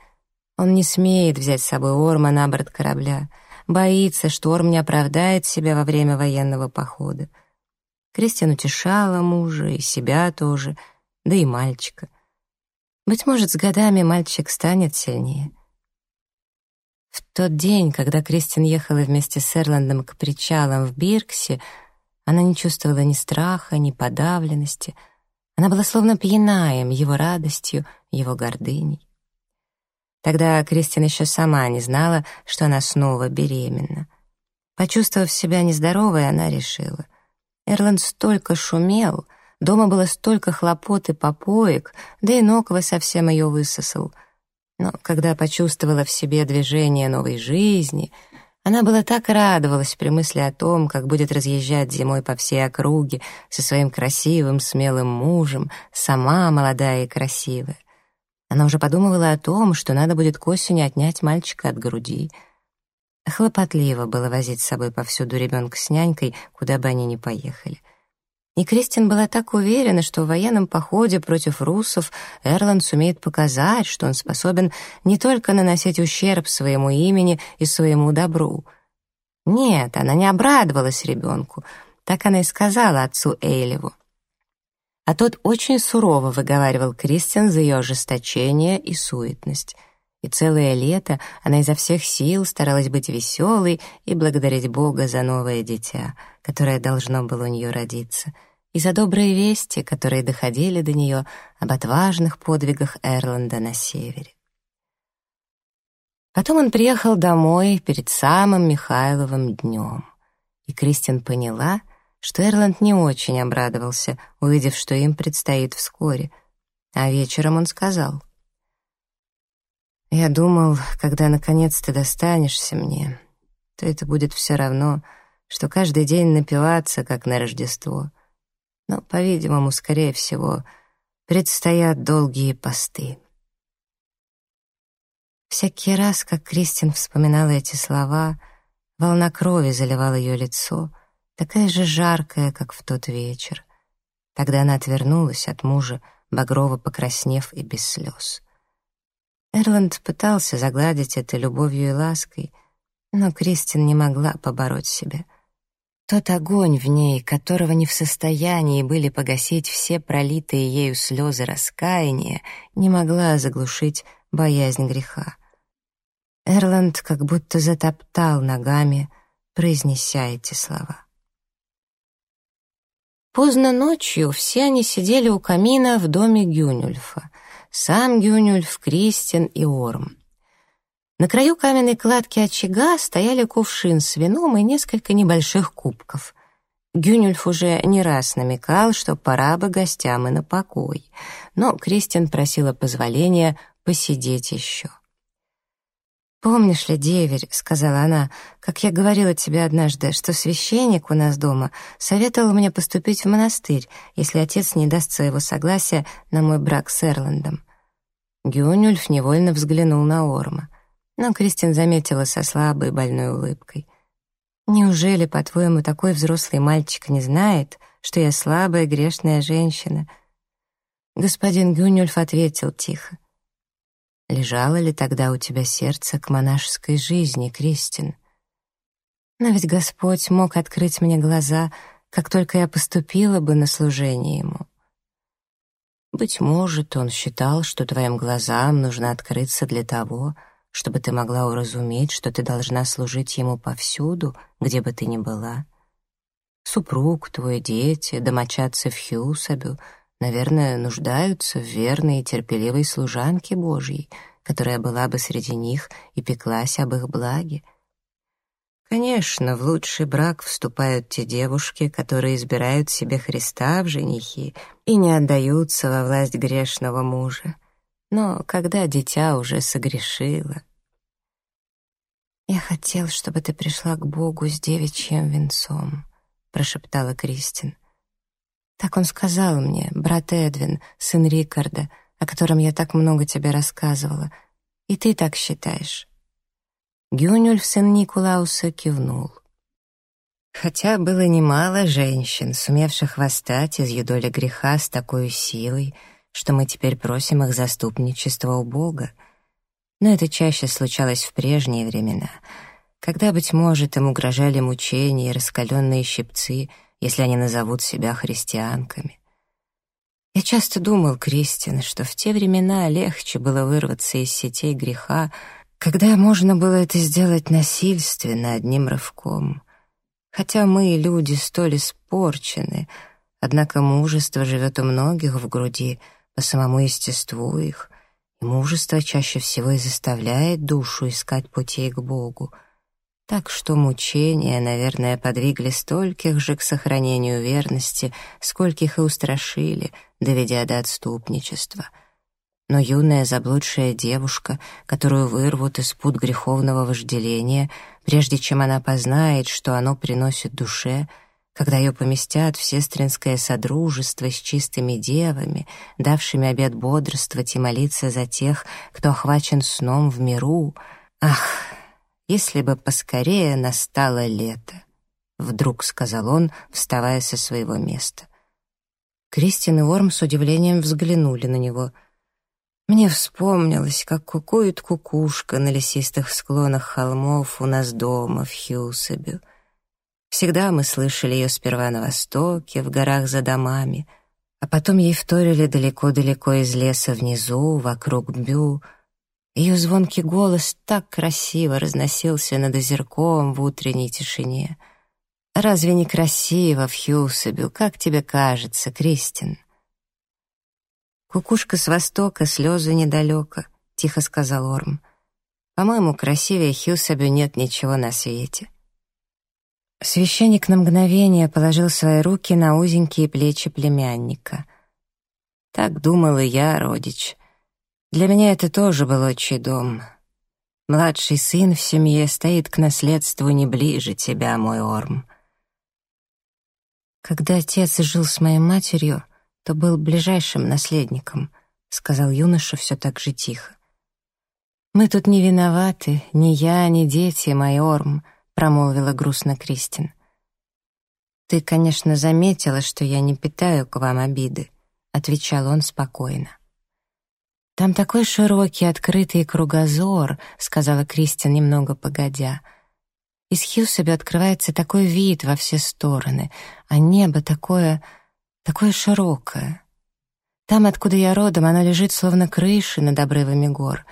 Он не смеет взять с собой Орма на борт корабля, боится, что Орм не оправдает себя во время военного похода. Кристиан утешала мужа и себя тоже, да и мальчика. Быть может, с годами мальчик станет сильнее. В тот день, когда Кристин ехала вместе с Эрландом к причалам в Бирксе, она не чувствовала ни страха, ни подавленности. Она была словно пьянаем его радостью, его гордыней. Тогда Кристин еще сама не знала, что она снова беременна. Почувствовав себя нездоровой, она решила. Эрланд столько шумел, дома было столько хлопот и попоек, да и Ноква совсем ее высосал. Но когда почувствовала в себе движение новой жизни, она была так радовалась при мысли о том, как будет разъезжать зимой по всей округе со своим красивым, смелым мужем, сама молодая и красивая. Она уже подумывала о том, что надо будет к осени отнять мальчика от груди — Хлопотливо было возить с собой повсюду ребенка с нянькой, куда бы они ни поехали. И Кристин была так уверена, что в военном походе против русов Эрланд сумеет показать, что он способен не только наносить ущерб своему имени и своему добру. Нет, она не обрадовалась ребенку. Так она и сказала отцу Эйлеву. А тот очень сурово выговаривал Кристин за ее ожесточение и суетность — и целое лето она изо всех сил старалась быть веселой и благодарить Бога за новое дитя, которое должно было у нее родиться, и за добрые вести, которые доходили до нее об отважных подвигах Эрланда на севере. Потом он приехал домой перед самым Михайловым днем, и Кристин поняла, что Эрланд не очень обрадовался, увидев, что им предстоит вскоре. А вечером он сказал. «Я думал, когда наконец ты достанешься мне, то это будет все равно, что каждый день напиваться, как на Рождество. Но, по-видимому, скорее всего, предстоят долгие посты». Всякий раз, как Кристин вспоминала эти слова, волна крови заливала ее лицо, такая же жаркая, как в тот вечер. Тогда она отвернулась от мужа, багрово покраснев и без слез. Эрланд пытался загладить это любовью и лаской, но Кристин не могла побороть себя. Тот огонь в ней, которого не в состоянии были погасить все пролитые ею слезы раскаяния, не могла заглушить боязнь греха. Эрланд как будто затоптал ногами, произнеся эти слова. Поздно ночью все они сидели у камина в доме Гюнюльфа. Сам Гюнюльф, Кристин и Орм. На краю каменной кладки очага стояли кувшин с вином и несколько небольших кубков. Гюнюльф уже не раз намекал, что пора бы гостям и на покой, но Кристин просила позволения посидеть еще. «Помнишь ли, деверь, — сказала она, — как я говорила тебе однажды, что священник у нас дома советовал мне поступить в монастырь, если отец не даст своего согласия на мой брак с Эрландом?» Гюнюльф невольно взглянул на Орма, но Кристин заметила со слабой больной улыбкой. «Неужели, по-твоему, такой взрослый мальчик не знает, что я слабая грешная женщина?» Господин Гюнюльф ответил тихо. Лежало ли тогда у тебя сердце к монашеской жизни, Кристин? Но ведь Господь мог открыть мне глаза, как только я поступила бы на служение Ему. Быть может, Он считал, что твоим глазам нужно открыться для того, чтобы ты могла уразуметь, что ты должна служить Ему повсюду, где бы ты ни была. Супруг твой, дети, домочадцы в Хьюсабю — наверное, нуждаются в верной и терпеливой служанке Божьей, которая была бы среди них и пеклась об их благе. Конечно, в лучший брак вступают те девушки, которые избирают себе Христа в женихи и не отдаются во власть грешного мужа. Но когда дитя уже согрешило... «Я хотел, чтобы ты пришла к Богу с девичьим венцом», — прошептала Кристин. Так он сказал мне, брат Эдвин, сын Рикарда, о котором я так много тебе рассказывала. И ты так считаешь?» Гюнюльф, сын Никулауса, кивнул. Хотя было немало женщин, сумевших восстать из юдоли греха с такой силой, что мы теперь просим их заступничества у Бога. Но это чаще случалось в прежние времена, когда, быть может, им угрожали мучения и раскаленные щипцы — если они назовут себя христианками. Я часто думал, Кристин, что в те времена легче было вырваться из сетей греха, когда можно было это сделать насильственно, одним рывком. Хотя мы, люди, столь испорчены, однако мужество живет у многих в груди по самому естеству их, и мужество чаще всего и заставляет душу искать путей к Богу — так что мучения, наверное, подвигли стольких же к сохранению верности, скольких и устрашили, доведя до отступничества. Но юная заблудшая девушка, которую вырвут из пут греховного вожделения, прежде чем она познает, что оно приносит душе, когда ее поместят в сестринское содружество с чистыми девами, давшими обет бодрствовать и молиться за тех, кто охвачен сном в миру, ах, если бы поскорее настало лето», — вдруг сказал он, вставая со своего места. Кристин и Орм с удивлением взглянули на него. Мне вспомнилось, как кукует кукушка на лесистых склонах холмов у нас дома в Хьюсабю. Всегда мы слышали ее сперва на востоке, в горах за домами, а потом ей вторили далеко-далеко из леса внизу, вокруг Бю — ее звонкий голос так красиво разносился над озерком в утренней тишине. «Разве не красиво в Хьюсабю, как тебе кажется, Кристин?» «Кукушка с востока, слезы недалеко», — тихо сказал Орм. «По-моему, красивее Хьюсабю нет ничего на свете». Священник на мгновение положил свои руки на узенькие плечи племянника. Так думал и я, родич. Для меня это тоже был отчий дом. Младший сын в семье стоит к наследству не ближе тебя, мой Орм. Когда отец жил с моей матерью, то был ближайшим наследником, сказал юноша все так же тихо. Мы тут не виноваты, ни я, ни дети, мой Орм, промолвила грустно Кристин. Ты, конечно, заметила, что я не питаю к вам обиды, отвечал он спокойно. «Там такой широкий, открытый кругозор», — сказала Кристин немного погодя. «Из Хьюсаби открывается такой вид во все стороны, а небо такое, такое широкое. Там, откуда я родом, оно лежит словно крыши над обрывами гор,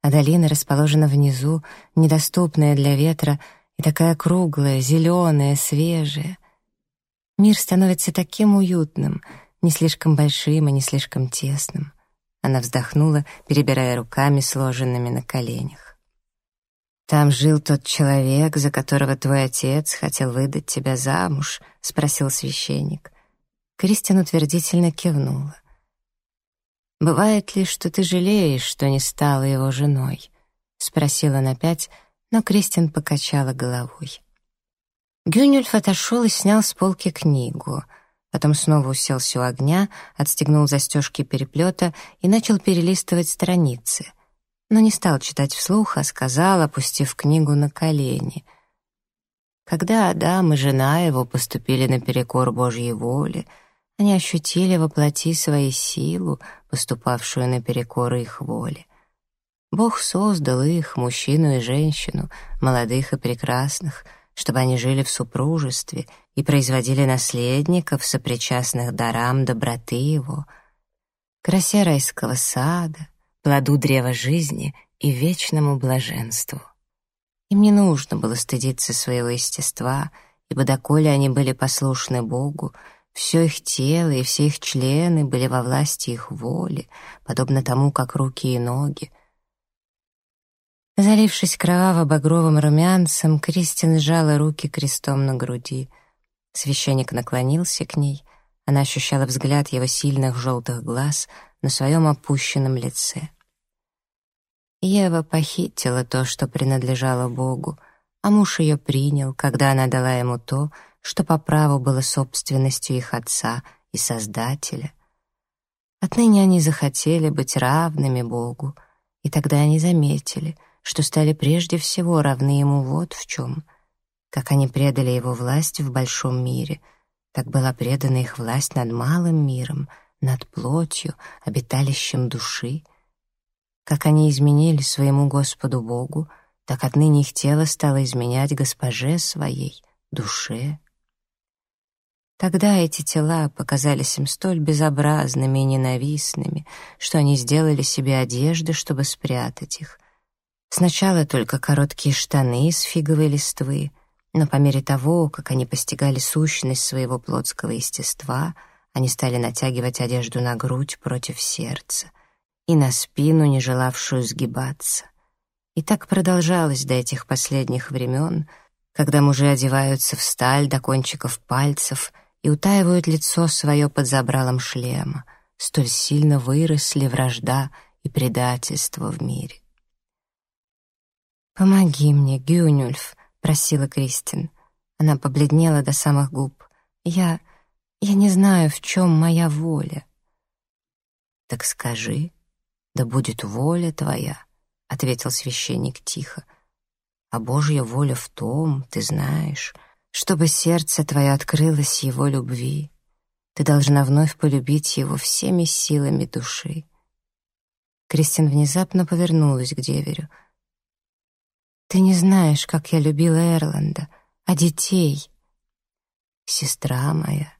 а долина расположена внизу, недоступная для ветра, и такая круглая, зеленая, свежая. Мир становится таким уютным, не слишком большим и не слишком тесным. Она вздохнула, перебирая руками, сложенными на коленях. «Там жил тот человек, за которого твой отец хотел выдать тебя замуж?» — спросил священник. Кристин утвердительно кивнула. «Бывает ли, что ты жалеешь, что не стала его женой?» — спросила она опять, но Кристин покачала головой. Гюнюльф отошел и снял с полки книгу — Потом снова уселся у огня, отстегнул застежки переплета и начал перелистывать страницы. Но не стал читать вслух, а сказал, опустив книгу на колени. Когда Адам и жена его поступили наперекор Божьей воле, они ощутили воплоти своей силу, поступавшую наперекор их воле. Бог создал их, мужчину и женщину, молодых и прекрасных — чтобы они жили в супружестве и производили наследников, сопричастных дарам доброты его, красе райского сада, плоду древа жизни и вечному блаженству. Им не нужно было стыдиться своего естества, ибо доколе они были послушны Богу, все их тело и все их члены были во власти их воли, подобно тому, как руки и ноги, Залившись кроваво-багровым румянцем, Кристин сжала руки крестом на груди. Священник наклонился к ней. Она ощущала взгляд его сильных желтых глаз на своем опущенном лице. Ева похитила то, что принадлежало Богу, а муж ее принял, когда она дала ему то, что по праву было собственностью их отца и Создателя. Отныне они захотели быть равными Богу, и тогда они заметили — что стали прежде всего равны ему вот в чем. Как они предали его власть в большом мире, так была предана их власть над малым миром, над плотью, обиталищем души. Как они изменили своему Господу Богу, так отныне их тело стало изменять госпоже своей, душе. Тогда эти тела показались им столь безобразными и ненавистными, что они сделали себе одежды, чтобы спрятать их, Сначала только короткие штаны из фиговой листвы, но по мере того, как они постигали сущность своего плотского естества, они стали натягивать одежду на грудь против сердца и на спину, не желавшую сгибаться. И так продолжалось до этих последних времен, когда мужи одеваются в сталь до кончиков пальцев и утаивают лицо свое под забралом шлема, столь сильно выросли вражда и предательство в мире. «Помоги мне, Гюнюльф», — просила Кристин. Она побледнела до самых губ. «Я... я не знаю, в чем моя воля». «Так скажи, да будет воля твоя», — ответил священник тихо. «А Божья воля в том, ты знаешь, чтобы сердце твое открылось его любви. Ты должна вновь полюбить его всеми силами души». Кристин внезапно повернулась к деверю — ты не знаешь, как я любила Эрланда, а детей. Сестра моя,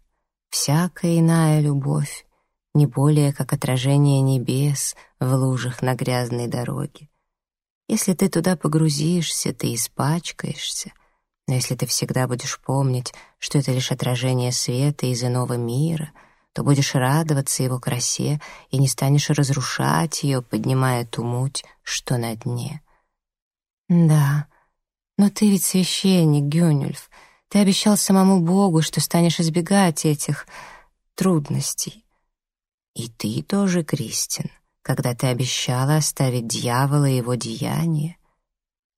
всякая иная любовь, не более как отражение небес в лужах на грязной дороге. Если ты туда погрузишься, ты испачкаешься, но если ты всегда будешь помнить, что это лишь отражение света из иного мира, то будешь радоваться его красе и не станешь разрушать ее, поднимая ту муть, что на дне. «Да, но ты ведь священник, Гюнюльф. Ты обещал самому Богу, что станешь избегать этих трудностей. И ты тоже, Кристин, когда ты обещала оставить дьявола и его деяния.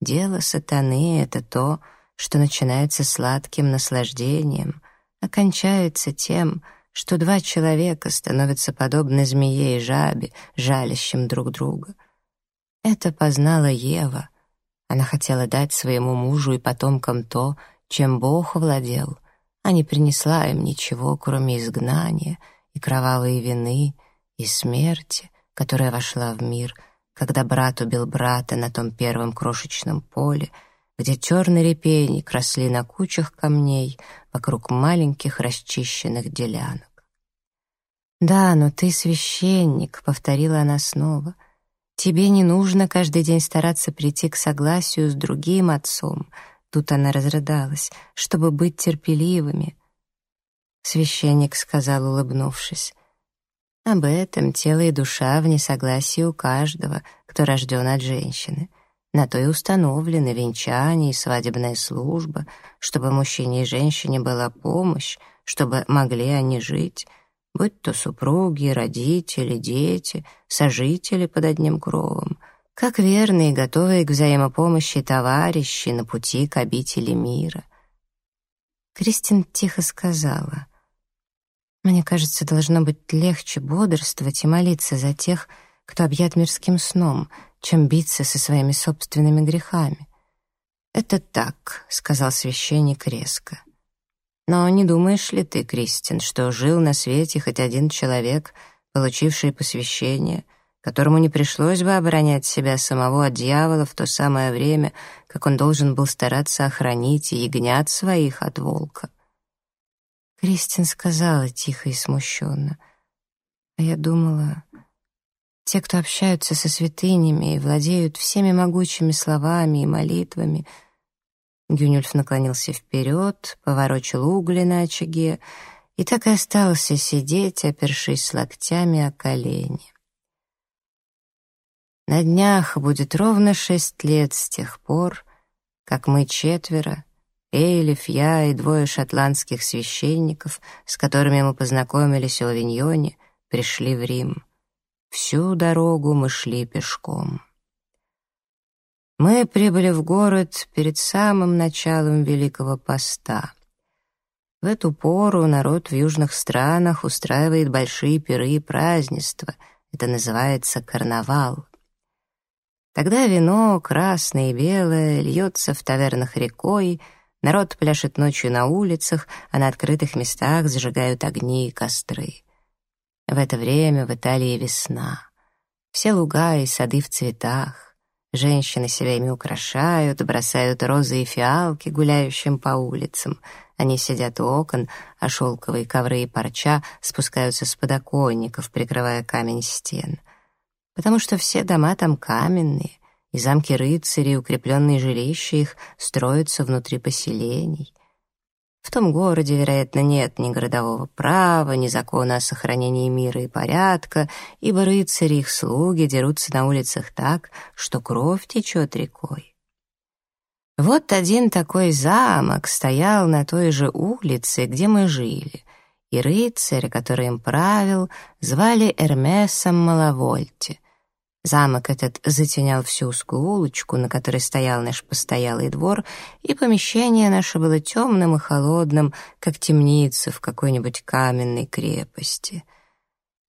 Дело сатаны — это то, что начинается сладким наслаждением, окончается тем, что два человека становятся подобны змее и жабе, жалящим друг друга. Это познала Ева. Она хотела дать своему мужу и потомкам то, чем Бог владел, а не принесла им ничего, кроме изгнания и кровавой вины и смерти, которая вошла в мир, когда брат убил брата на том первом крошечном поле — где черный репейник росли на кучах камней вокруг маленьких расчищенных делянок. «Да, но ты священник», — повторила она снова. «Тебе не нужно каждый день стараться прийти к согласию с другим отцом». Тут она разрыдалась, чтобы быть терпеливыми. Священник сказал, улыбнувшись, «Об этом тело и душа в несогласии у каждого, кто рожден от женщины». На то и установлены венчание и свадебная служба, чтобы мужчине и женщине была помощь, чтобы могли они жить, будь то супруги, родители, дети, сожители под одним кровом, как верные и готовые к взаимопомощи товарищи на пути к обители мира. Кристин тихо сказала, «Мне кажется, должно быть легче бодрствовать и молиться за тех, кто объят мирским сном, чем биться со своими собственными грехами. «Это так», — сказал священник резко. «Но не думаешь ли ты, Кристин, что жил на свете хоть один человек, получивший посвящение, которому не пришлось бы оборонять себя самого от дьявола в то самое время, как он должен был стараться охранить ягнят своих от волка?» Кристин сказала тихо и смущенно. А я думала, те, кто общаются со святынями и владеют всеми могучими словами и молитвами. Гюнюльф наклонился вперед, поворочил угли на очаге и так и остался сидеть, опершись локтями о колени. На днях будет ровно шесть лет с тех пор, как мы четверо, Эйлиф, я и двое шотландских священников, с которыми мы познакомились в Авиньоне, пришли в Рим. Всю дорогу мы шли пешком. Мы прибыли в город перед самым началом Великого Поста. В эту пору народ в южных странах устраивает большие пиры и празднества. Это называется карнавал. Тогда вино, красное и белое, льется в тавернах рекой, народ пляшет ночью на улицах, а на открытых местах зажигают огни и костры. В это время в Италии весна. Все луга и сады в цветах. Женщины себя ими украшают, бросают розы и фиалки гуляющим по улицам. Они сидят у окон, а шелковые ковры и парча спускаются с подоконников, прикрывая камень стен. Потому что все дома там каменные, и замки рыцарей, укрепленные жилища их, строятся внутри поселений. В том городе, вероятно, нет ни городового права, ни закона о сохранении мира и порядка, ибо рыцари и их слуги дерутся на улицах так, что кровь течет рекой. Вот один такой замок стоял на той же улице, где мы жили, и рыцарь, который им правил, звали Эрмесом Маловольте. Замок этот затенял всю узкую улочку, на которой стоял наш постоялый двор, и помещение наше было темным и холодным, как темница в какой-нибудь каменной крепости.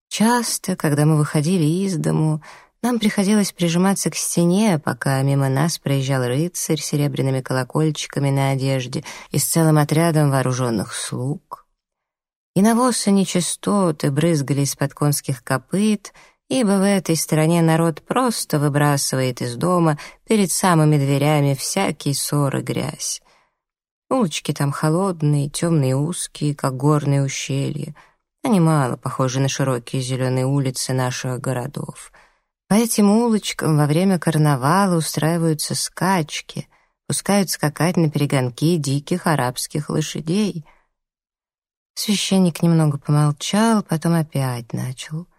Часто, когда мы выходили из дому, нам приходилось прижиматься к стене, пока мимо нас проезжал рыцарь с серебряными колокольчиками на одежде и с целым отрядом вооруженных слуг. И навоз и нечистоты брызгали из-под конских копыт — ибо в этой стране народ просто выбрасывает из дома перед самыми дверями всякий ссор и грязь. Улочки там холодные, темные узкие, как горные ущелья. Они мало похожи на широкие зеленые улицы наших городов. По этим улочкам во время карнавала устраиваются скачки, пускают скакать на перегонки диких арабских лошадей. Священник немного помолчал, потом опять начал —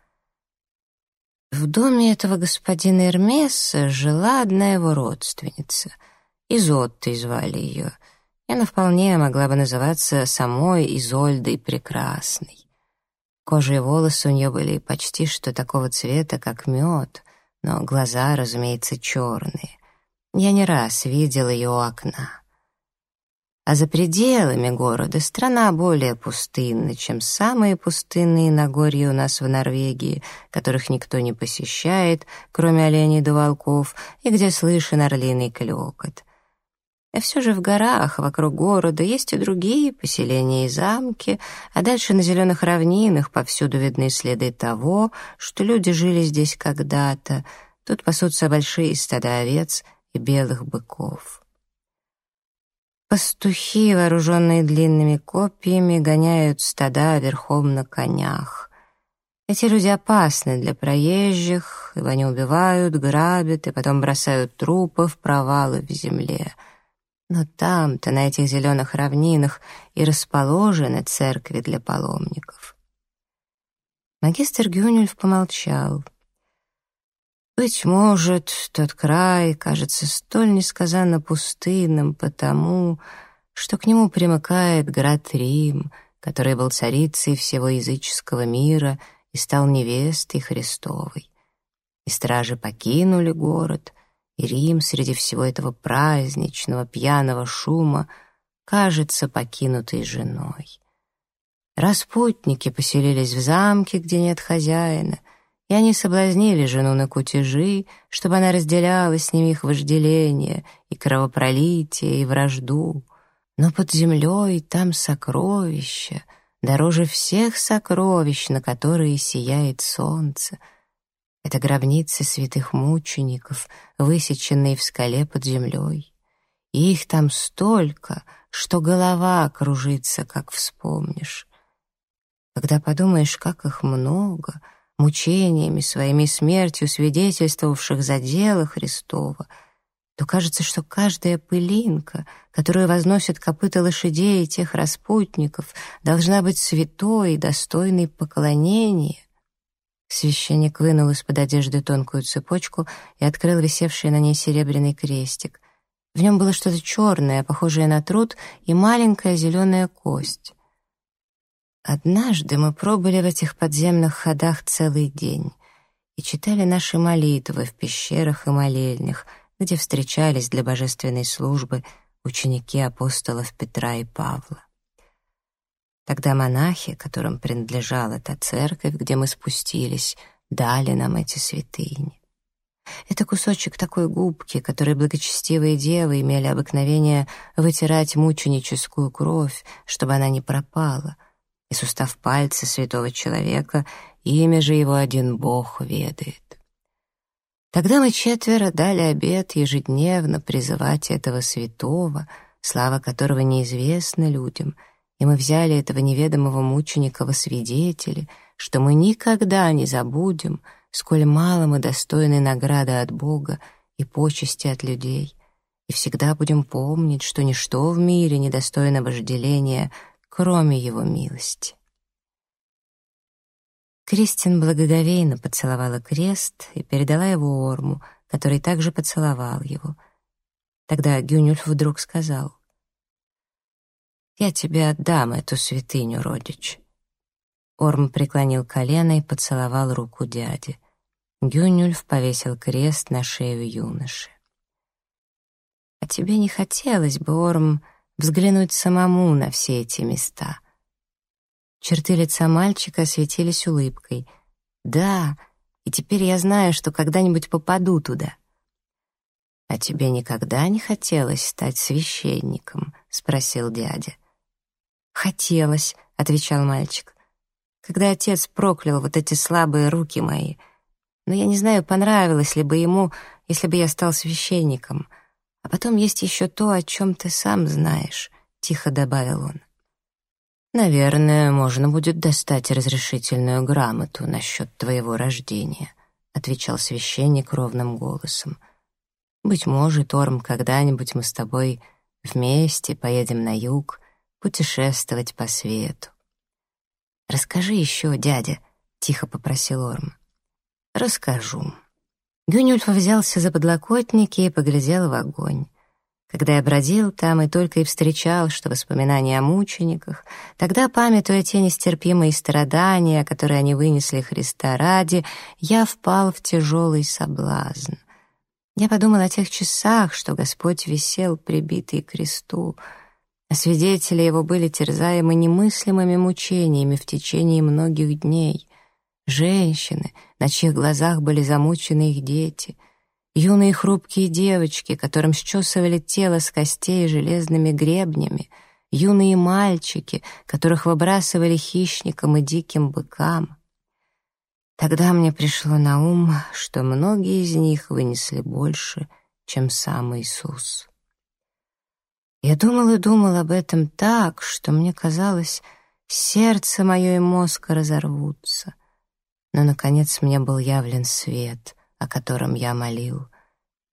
в доме этого господина Эрмеса жила одна его родственница. Изоттой звали ее. и она вполне могла бы называться самой Изольдой Прекрасной. Кожа и волосы у нее были почти что такого цвета, как мед, но глаза, разумеется, черные. Я не раз видел ее у окна. А за пределами города страна более пустынна, чем самые пустынные Нагорья у нас в Норвегии, которых никто не посещает, кроме оленей да волков, и где слышен орлиный клёкот. А все же в горах вокруг города есть и другие поселения и замки, а дальше на зеленых равнинах повсюду видны следы того, что люди жили здесь когда-то. Тут пасутся большие стада овец и белых быков. Пастухи, вооруженные длинными копьями, гоняют стада верхом на конях. Эти люди опасны для проезжих, ибо они убивают, грабят и потом бросают трупы в провалы в земле. Но там-то, на этих зеленых равнинах, и расположены церкви для паломников. Магистр Гюнюльф помолчал — быть может, тот край кажется столь несказанно пустынным потому, что к нему примыкает град Рим, который был царицей всего языческого мира и стал невестой Христовой. И стражи покинули город, и Рим среди всего этого праздничного пьяного шума кажется покинутой женой. Распутники поселились в замке, где нет хозяина, и они соблазнили жену на кутежи, чтобы она разделяла с ними их вожделение и кровопролитие, и вражду. Но под землей там сокровища, дороже всех сокровищ, на которые сияет солнце. Это гробницы святых мучеников, высеченные в скале под землей. И их там столько, что голова кружится, как вспомнишь. Когда подумаешь, как их много — мучениями своими смертью свидетельствовавших за дело Христова, то кажется, что каждая пылинка, которую возносят копыта лошадей и тех распутников, должна быть святой и достойной поклонения. Священник вынул из-под одежды тонкую цепочку и открыл висевший на ней серебряный крестик. В нем было что-то черное, похожее на труд, и маленькая зеленая кость. Однажды мы пробыли в этих подземных ходах целый день и читали наши молитвы в пещерах и молельнях, где встречались для божественной службы ученики апостолов Петра и Павла. Тогда монахи, которым принадлежала та церковь, где мы спустились, дали нам эти святыни. Это кусочек такой губки, которой благочестивые девы имели обыкновение вытирать мученическую кровь, чтобы она не пропала — сустав пальца святого человека, имя же его один Бог ведает. Тогда мы четверо дали обет ежедневно призывать этого святого, слава которого неизвестна людям, и мы взяли этого неведомого мученика во свидетели, что мы никогда не забудем, сколь мало мы достойны награды от Бога и почести от людей, и всегда будем помнить, что ничто в мире не достойно вожделения, кроме его милости. Кристин благоговейно поцеловала крест и передала его Орму, который также поцеловал его. Тогда Гюнюльф вдруг сказал, «Я тебе отдам эту святыню, родич». Орм преклонил колено и поцеловал руку дяди. Гюнюльф повесил крест на шею юноши. «А тебе не хотелось бы, Орм, взглянуть самому на все эти места. Черты лица мальчика осветились улыбкой. «Да, и теперь я знаю, что когда-нибудь попаду туда». «А тебе никогда не хотелось стать священником?» — спросил дядя. «Хотелось», — отвечал мальчик. «Когда отец проклял вот эти слабые руки мои. Но я не знаю, понравилось ли бы ему, если бы я стал священником». А потом есть еще то, о чем ты сам знаешь», — тихо добавил он. «Наверное, можно будет достать разрешительную грамоту насчет твоего рождения», — отвечал священник ровным голосом. «Быть может, Орм, когда-нибудь мы с тобой вместе поедем на юг, путешествовать по свету». «Расскажи еще, дядя», — тихо попросил Орм. «Расскажу», Гюнюльф взялся за подлокотники и поглядел в огонь. Когда я бродил там и только и встречал, что воспоминания о мучениках, тогда, памятуя те нестерпимые страдания, которые они вынесли Христа ради, я впал в тяжелый соблазн. Я подумал о тех часах, что Господь висел, прибитый к кресту, а свидетели его были терзаемы немыслимыми мучениями в течение многих дней. Женщины, на чьих глазах были замучены их дети — Юные хрупкие девочки, которым счесывали тело с костей железными гребнями, юные мальчики, которых выбрасывали хищникам и диким быкам. Тогда мне пришло на ум, что многие из них вынесли больше, чем сам Иисус. Я думал и думал об этом так, что мне казалось, сердце мое и мозг разорвутся. Но, наконец, мне был явлен свет — о котором я молил.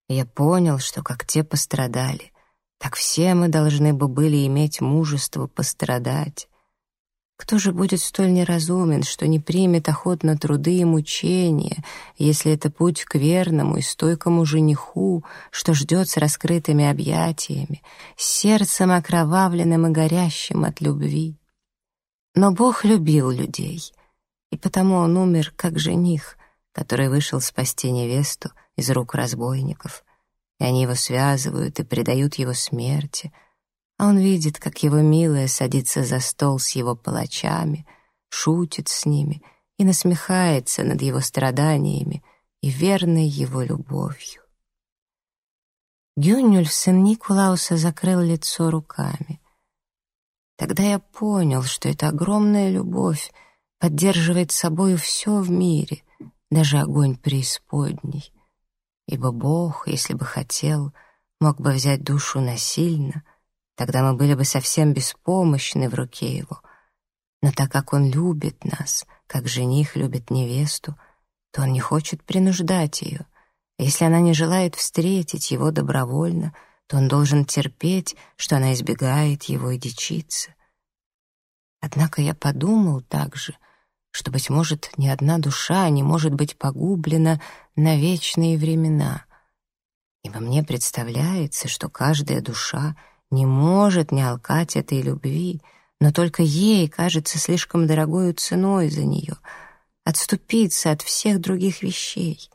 я понял, что как те пострадали, так все мы должны бы были иметь мужество пострадать. Кто же будет столь неразумен, что не примет охотно труды и мучения, если это путь к верному и стойкому жениху, что ждет с раскрытыми объятиями, с сердцем окровавленным и горящим от любви? Но Бог любил людей, и потому Он умер как жених, который вышел спасти невесту из рук разбойников, и они его связывают и предают его смерти, а он видит, как его милая садится за стол с его палачами, шутит с ними и насмехается над его страданиями и верной его любовью. Гюнюль, сын Никулауса, закрыл лицо руками. Тогда я понял, что эта огромная любовь поддерживает собою все в мире — даже огонь преисподней. Ибо Бог, если бы хотел, мог бы взять душу насильно, тогда мы были бы совсем беспомощны в руке Его. Но так как Он любит нас, как жених любит невесту, то Он не хочет принуждать ее. Если она не желает встретить Его добровольно, то Он должен терпеть, что она избегает Его и дичится. Однако я подумал также, что, быть может, ни одна душа не может быть погублена на вечные времена. Ибо мне представляется, что каждая душа не может не алкать этой любви, но только ей кажется слишком дорогою ценой за нее, отступиться от всех других вещей.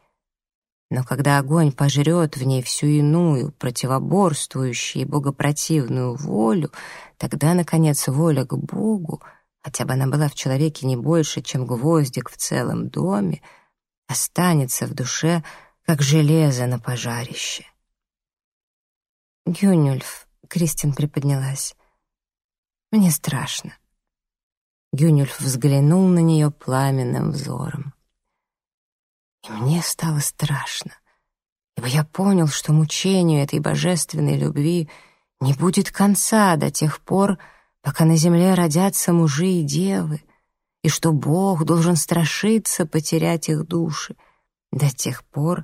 Но когда огонь пожрет в ней всю иную, противоборствующую и богопротивную волю, тогда, наконец, воля к Богу — хотя бы она была в человеке не больше, чем гвоздик в целом доме, останется в душе, как железо на пожарище. «Гюнюльф», — Кристин приподнялась, — «мне страшно». Гюнюльф взглянул на нее пламенным взором. И мне стало страшно, ибо я понял, что мучению этой божественной любви не будет конца до тех пор, пока на земле родятся мужи и девы, и что Бог должен страшиться потерять их души до тех пор,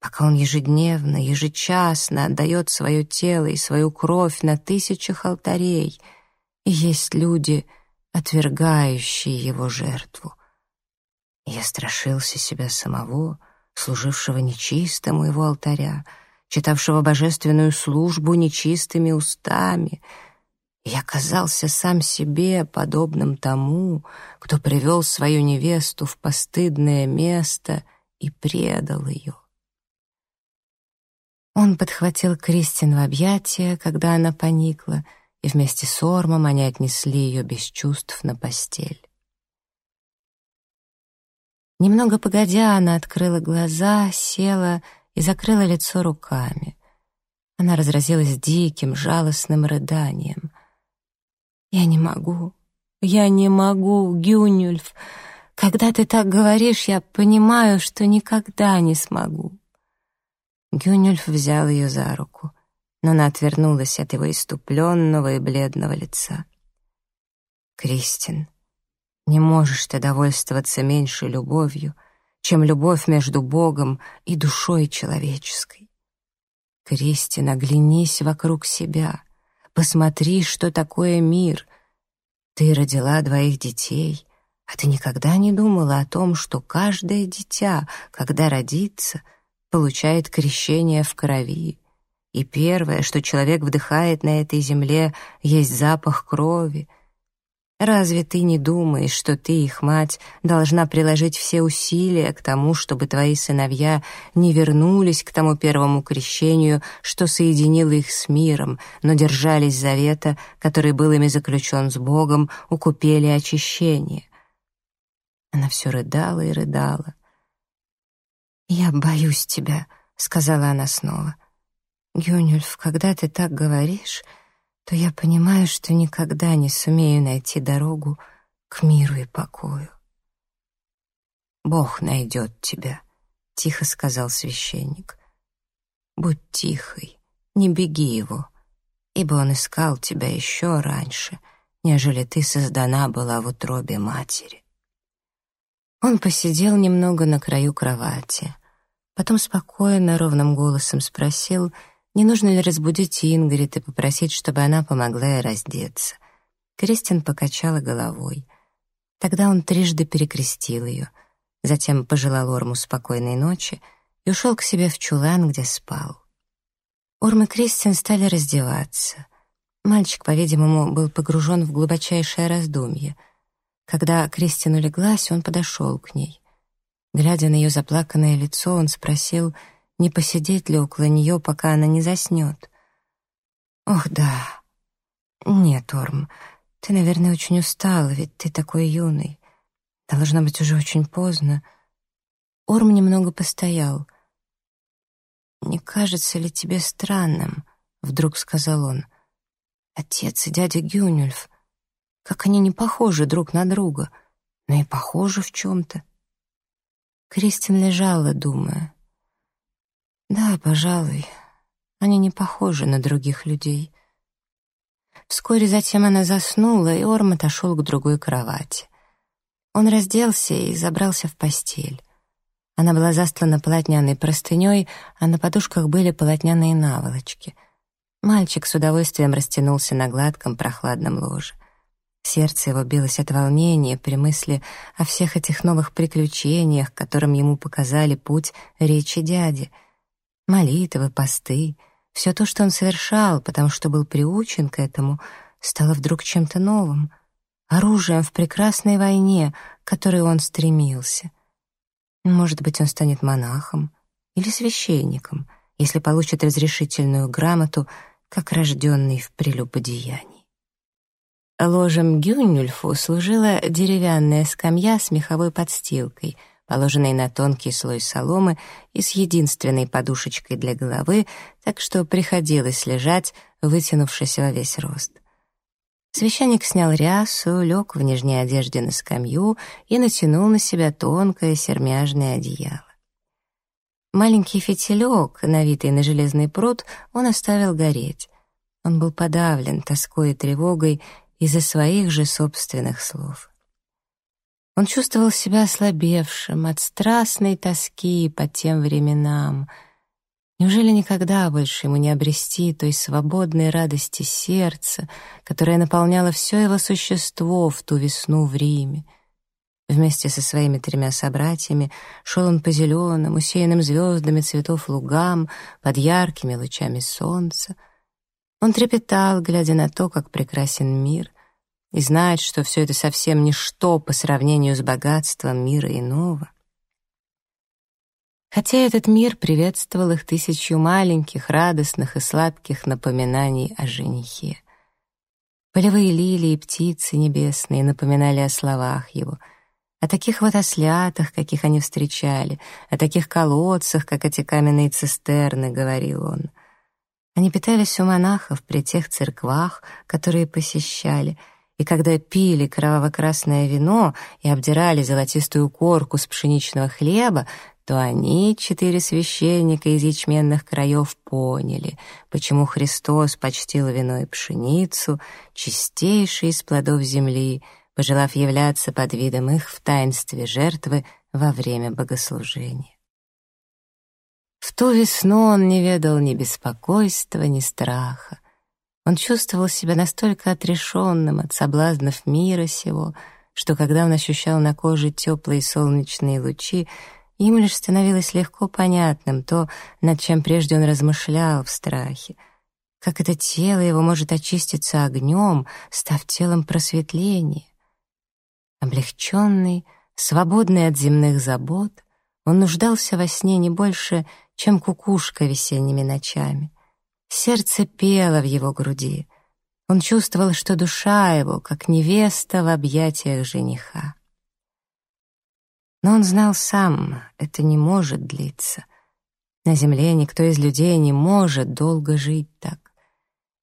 пока Он ежедневно, ежечасно отдает свое тело и свою кровь на тысячах алтарей, и есть люди, отвергающие Его жертву. Я страшился себя самого, служившего нечистому Его алтаря, читавшего божественную службу нечистыми устами — я казался сам себе подобным тому, кто привел свою невесту в постыдное место и предал ее. Он подхватил Кристин в объятия, когда она поникла, и вместе с Ормом они отнесли ее без чувств на постель. Немного погодя, она открыла глаза, села и закрыла лицо руками. Она разразилась диким, жалостным рыданием. «Я не могу, я не могу, Гюнюльф. Когда ты так говоришь, я понимаю, что никогда не смогу». Гюнюльф взял ее за руку, но она отвернулась от его иступленного и бледного лица. «Кристин, не можешь ты довольствоваться меньшей любовью, чем любовь между Богом и душой человеческой. Кристин, оглянись вокруг себя». Посмотри, что такое мир. Ты родила двоих детей, а ты никогда не думала о том, что каждое дитя, когда родится, получает крещение в крови, и первое, что человек вдыхает на этой земле, есть запах крови. Разве ты не думаешь, что ты, их мать, должна приложить все усилия к тому, чтобы твои сыновья не вернулись к тому первому крещению, что соединило их с миром, но держались завета, который был ими заключен с Богом, у купели очищения?» Она все рыдала и рыдала. «Я боюсь тебя», — сказала она снова. «Гюнюльф, когда ты так говоришь, то я понимаю, что никогда не сумею найти дорогу к миру и покою». «Бог найдет тебя», — тихо сказал священник. «Будь тихой, не беги его, ибо он искал тебя еще раньше, нежели ты создана была в утробе матери». Он посидел немного на краю кровати. Потом спокойно, ровным голосом спросил, не нужно ли разбудить Ингрид и попросить, чтобы она помогла ей раздеться. Кристин покачала головой. Тогда он трижды перекрестил ее, затем пожелал Орму спокойной ночи и ушел к себе в чулан, где спал. Орм и Кристин стали раздеваться. Мальчик, по-видимому, был погружен в глубочайшее раздумье — когда Кристин улеглась, он подошел к ней. Глядя на ее заплаканное лицо, он спросил, не посидеть ли около нее, пока она не заснет. «Ох, да. Нет, Орм, ты, наверное, очень устала, ведь ты такой юный. Должно быть уже очень поздно». Орм немного постоял. «Не кажется ли тебе странным?» — вдруг сказал он. «Отец и дядя Гюнюльф, как они не похожи друг на друга, но и похожи в чем-то. Кристин лежала, думая. Да, пожалуй, они не похожи на других людей. Вскоре затем она заснула, и Орм отошел к другой кровати. Он разделся и забрался в постель. Она была застлана полотняной простыней, а на подушках были полотняные наволочки. Мальчик с удовольствием растянулся на гладком прохладном ложе. Сердце его билось от волнения при мысли о всех этих новых приключениях, которым ему показали путь речи дяди. Молитвы, посты, все то, что он совершал, потому что был приучен к этому, стало вдруг чем-то новым, оружием в прекрасной войне, к которой он стремился. Может быть, он станет монахом или священником, если получит разрешительную грамоту, как рожденный в прелюбодеянии. Ложем Гюнюльфу служила деревянная скамья с меховой подстилкой, положенной на тонкий слой соломы и с единственной подушечкой для головы, так что приходилось лежать, вытянувшись во весь рост. Священник снял рясу, лег в нижней одежде на скамью и натянул на себя тонкое сермяжное одеяло. Маленький фитилек, навитый на железный пруд, он оставил гореть. Он был подавлен тоской и тревогой из-за своих же собственных слов. Он чувствовал себя ослабевшим от страстной тоски по тем временам. Неужели никогда больше ему не обрести той свободной радости сердца, которая наполняла все его существо в ту весну в Риме? Вместе со своими тремя собратьями шел он по зеленым, усеянным звездами цветов лугам, под яркими лучами солнца — он трепетал, глядя на то, как прекрасен мир, и знает, что все это совсем ничто по сравнению с богатством мира иного. Хотя этот мир приветствовал их тысячу маленьких, радостных и сладких напоминаний о женихе. Полевые лилии и птицы небесные напоминали о словах его, о таких вот ослятах, каких они встречали, о таких колодцах, как эти каменные цистерны, говорил он. Они питались у монахов при тех церквах, которые посещали, и когда пили кроваво-красное вино и обдирали золотистую корку с пшеничного хлеба, то они, четыре священника из ячменных краев, поняли, почему Христос почтил вино и пшеницу, чистейшие из плодов земли, пожелав являться под видом их в таинстве жертвы во время богослужения. В ту весну он не ведал ни беспокойства, ни страха. Он чувствовал себя настолько отрешенным от соблазнов мира сего, что когда он ощущал на коже теплые солнечные лучи, Ему лишь становилось легко понятным то, над чем прежде он размышлял в страхе, как это тело его может очиститься огнем, став телом просветления. Облегченный, свободный от земных забот, он нуждался во сне не больше, чем кукушка весенними ночами. Сердце пело в его груди. Он чувствовал, что душа его, как невеста в объятиях жениха. Но он знал сам, это не может длиться. На земле никто из людей не может долго жить так.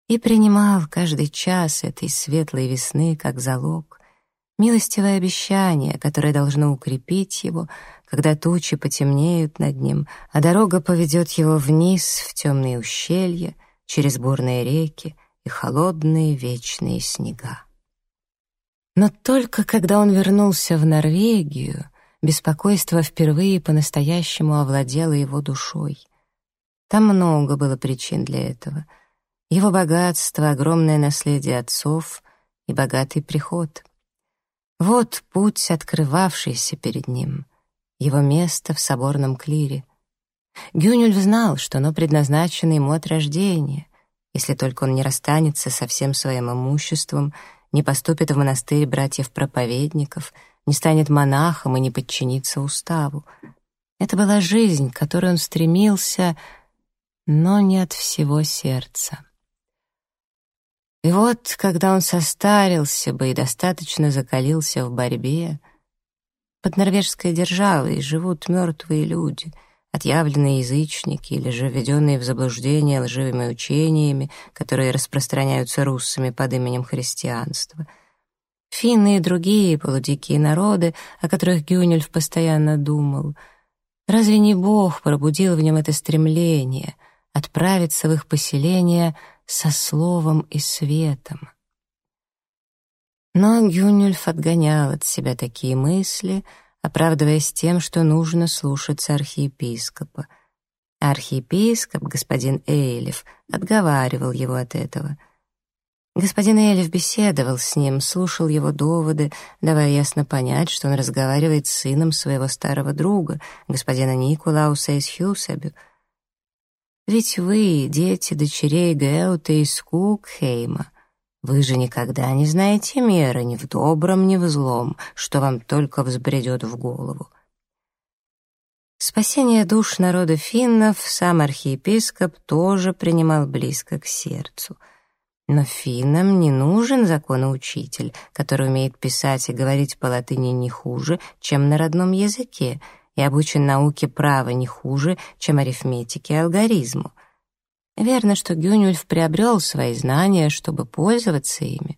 И принимал каждый час этой светлой весны как залог, милостивое обещание, которое должно укрепить его, когда тучи потемнеют над ним, а дорога поведет его вниз в темные ущелья, через бурные реки и холодные вечные снега. Но только когда он вернулся в Норвегию, Беспокойство впервые по-настоящему овладело его душой. Там много было причин для этого. Его богатство, огромное наследие отцов и богатый приход. Вот путь, открывавшийся перед ним, его место в соборном клире. Гюнюльф знал, что оно предназначено ему от рождения, если только он не расстанется со всем своим имуществом, не поступит в монастырь братьев-проповедников — не станет монахом и не подчинится уставу. Это была жизнь, к которой он стремился, но не от всего сердца. И вот, когда он состарился бы и достаточно закалился в борьбе, под норвежской державой живут мертвые люди, отъявленные язычники или же введенные в заблуждение лживыми учениями, которые распространяются руссами под именем христианства — финны и другие полудикие народы, о которых Гюнельф постоянно думал. Разве не Бог пробудил в нем это стремление отправиться в их поселение со словом и светом? Но Гюнельф отгонял от себя такие мысли, оправдываясь тем, что нужно слушаться архиепископа. архиепископ, господин Эйлев, отговаривал его от этого — Господин Эльф беседовал с ним, слушал его доводы, давая ясно понять, что он разговаривает с сыном своего старого друга, господина Николауса из Хьюсабю. «Ведь вы, дети дочерей Геута из Кукхейма, вы же никогда не знаете меры ни в добром, ни в злом, что вам только взбредет в голову». Спасение душ народа финнов сам архиепископ тоже принимал близко к сердцу — но финнам не нужен законоучитель, который умеет писать и говорить по латыни не хуже, чем на родном языке, и обучен науке права не хуже, чем арифметике и алгоризму. Верно, что Гюнюльф приобрел свои знания, чтобы пользоваться ими.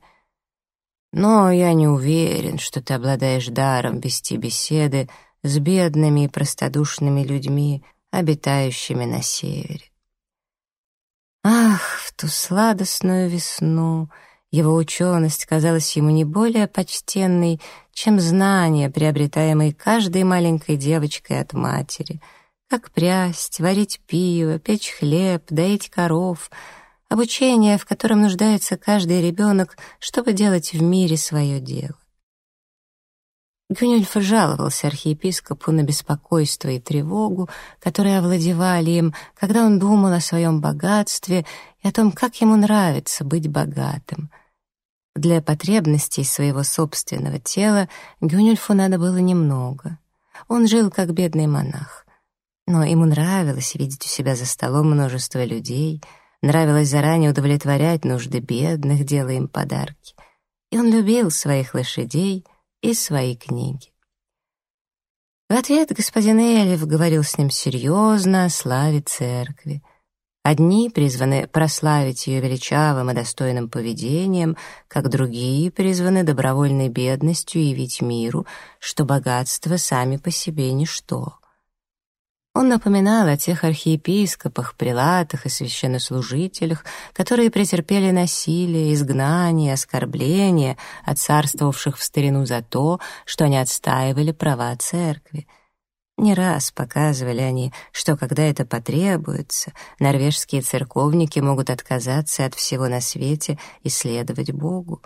Но я не уверен, что ты обладаешь даром вести беседы с бедными и простодушными людьми, обитающими на севере. Ах, в ту сладостную весну его ученость казалась ему не более почтенной, чем знания, приобретаемые каждой маленькой девочкой от матери. Как прясть, варить пиво, печь хлеб, доить коров. Обучение, в котором нуждается каждый ребенок, чтобы делать в мире свое дело. Гюнюльф жаловался архиепископу на беспокойство и тревогу, которые овладевали им, когда он думал о своем богатстве и о том, как ему нравится быть богатым. Для потребностей своего собственного тела Гюнюльфу надо было немного. Он жил как бедный монах. Но ему нравилось видеть у себя за столом множество людей, нравилось заранее удовлетворять нужды бедных, делая им подарки. И он любил своих лошадей — и свои книги. В ответ господин Элев говорил с ним серьезно о славе церкви. Одни призваны прославить ее величавым и достойным поведением, как другие призваны добровольной бедностью явить миру, что богатство сами по себе ничто. Он напоминал о тех архиепископах, прилатах и священнослужителях, которые претерпели насилие, изгнание, оскорбление от царствовавших в старину за то, что они отстаивали права церкви. Не раз показывали они, что когда это потребуется, норвежские церковники могут отказаться от всего на свете и следовать Богу.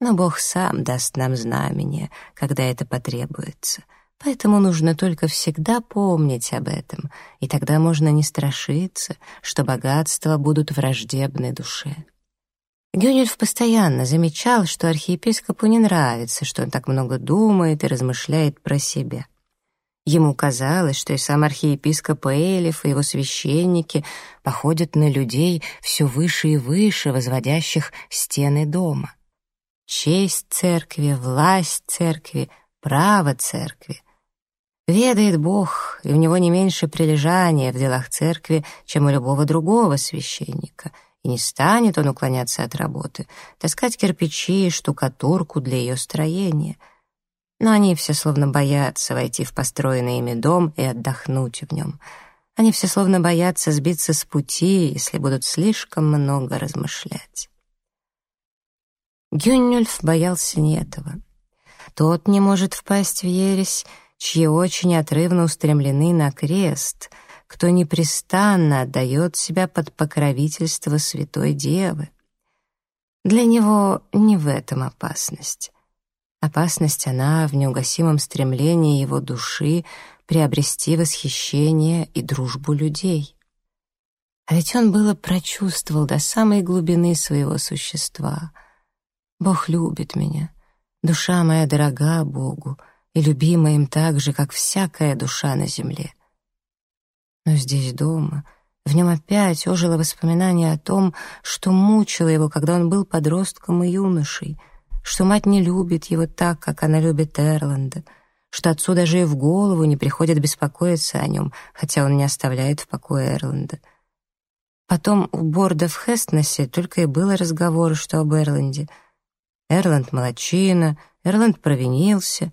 Но Бог сам даст нам знамение, когда это потребуется — Поэтому нужно только всегда помнить об этом, и тогда можно не страшиться, что богатства будут враждебны душе. Гюнельф постоянно замечал, что архиепископу не нравится, что он так много думает и размышляет про себя. Ему казалось, что и сам архиепископ Эйлиф и его священники походят на людей все выше и выше, возводящих стены дома. Честь церкви, власть церкви, право церкви. Ведает Бог, и у него не меньше прилежания в делах церкви, чем у любого другого священника, и не станет он уклоняться от работы, таскать кирпичи и штукатурку для ее строения — но они все словно боятся войти в построенный ими дом и отдохнуть в нем. Они все словно боятся сбиться с пути, если будут слишком много размышлять. Гюннюльф боялся не этого. Тот не может впасть в ересь, чьи очень отрывно устремлены на крест, кто непрестанно отдает себя под покровительство Святой Девы. Для него не в этом опасность. Опасность она в неугасимом стремлении его души приобрести восхищение и дружбу людей. А ведь он было прочувствовал до самой глубины своего существа. Бог любит меня, душа моя дорога Богу и любима им так же, как всякая душа на земле. Но здесь дома в нем опять ожило воспоминание о том, что мучило его, когда он был подростком и юношей — что мать не любит его так, как она любит Эрланда, что отцу даже и в голову не приходит беспокоиться о нем, хотя он не оставляет в покое Эрланда. Потом у Борда в Хестнесе только и было разговор, что об Эрланде. Эрланд молочина, Эрланд провинился.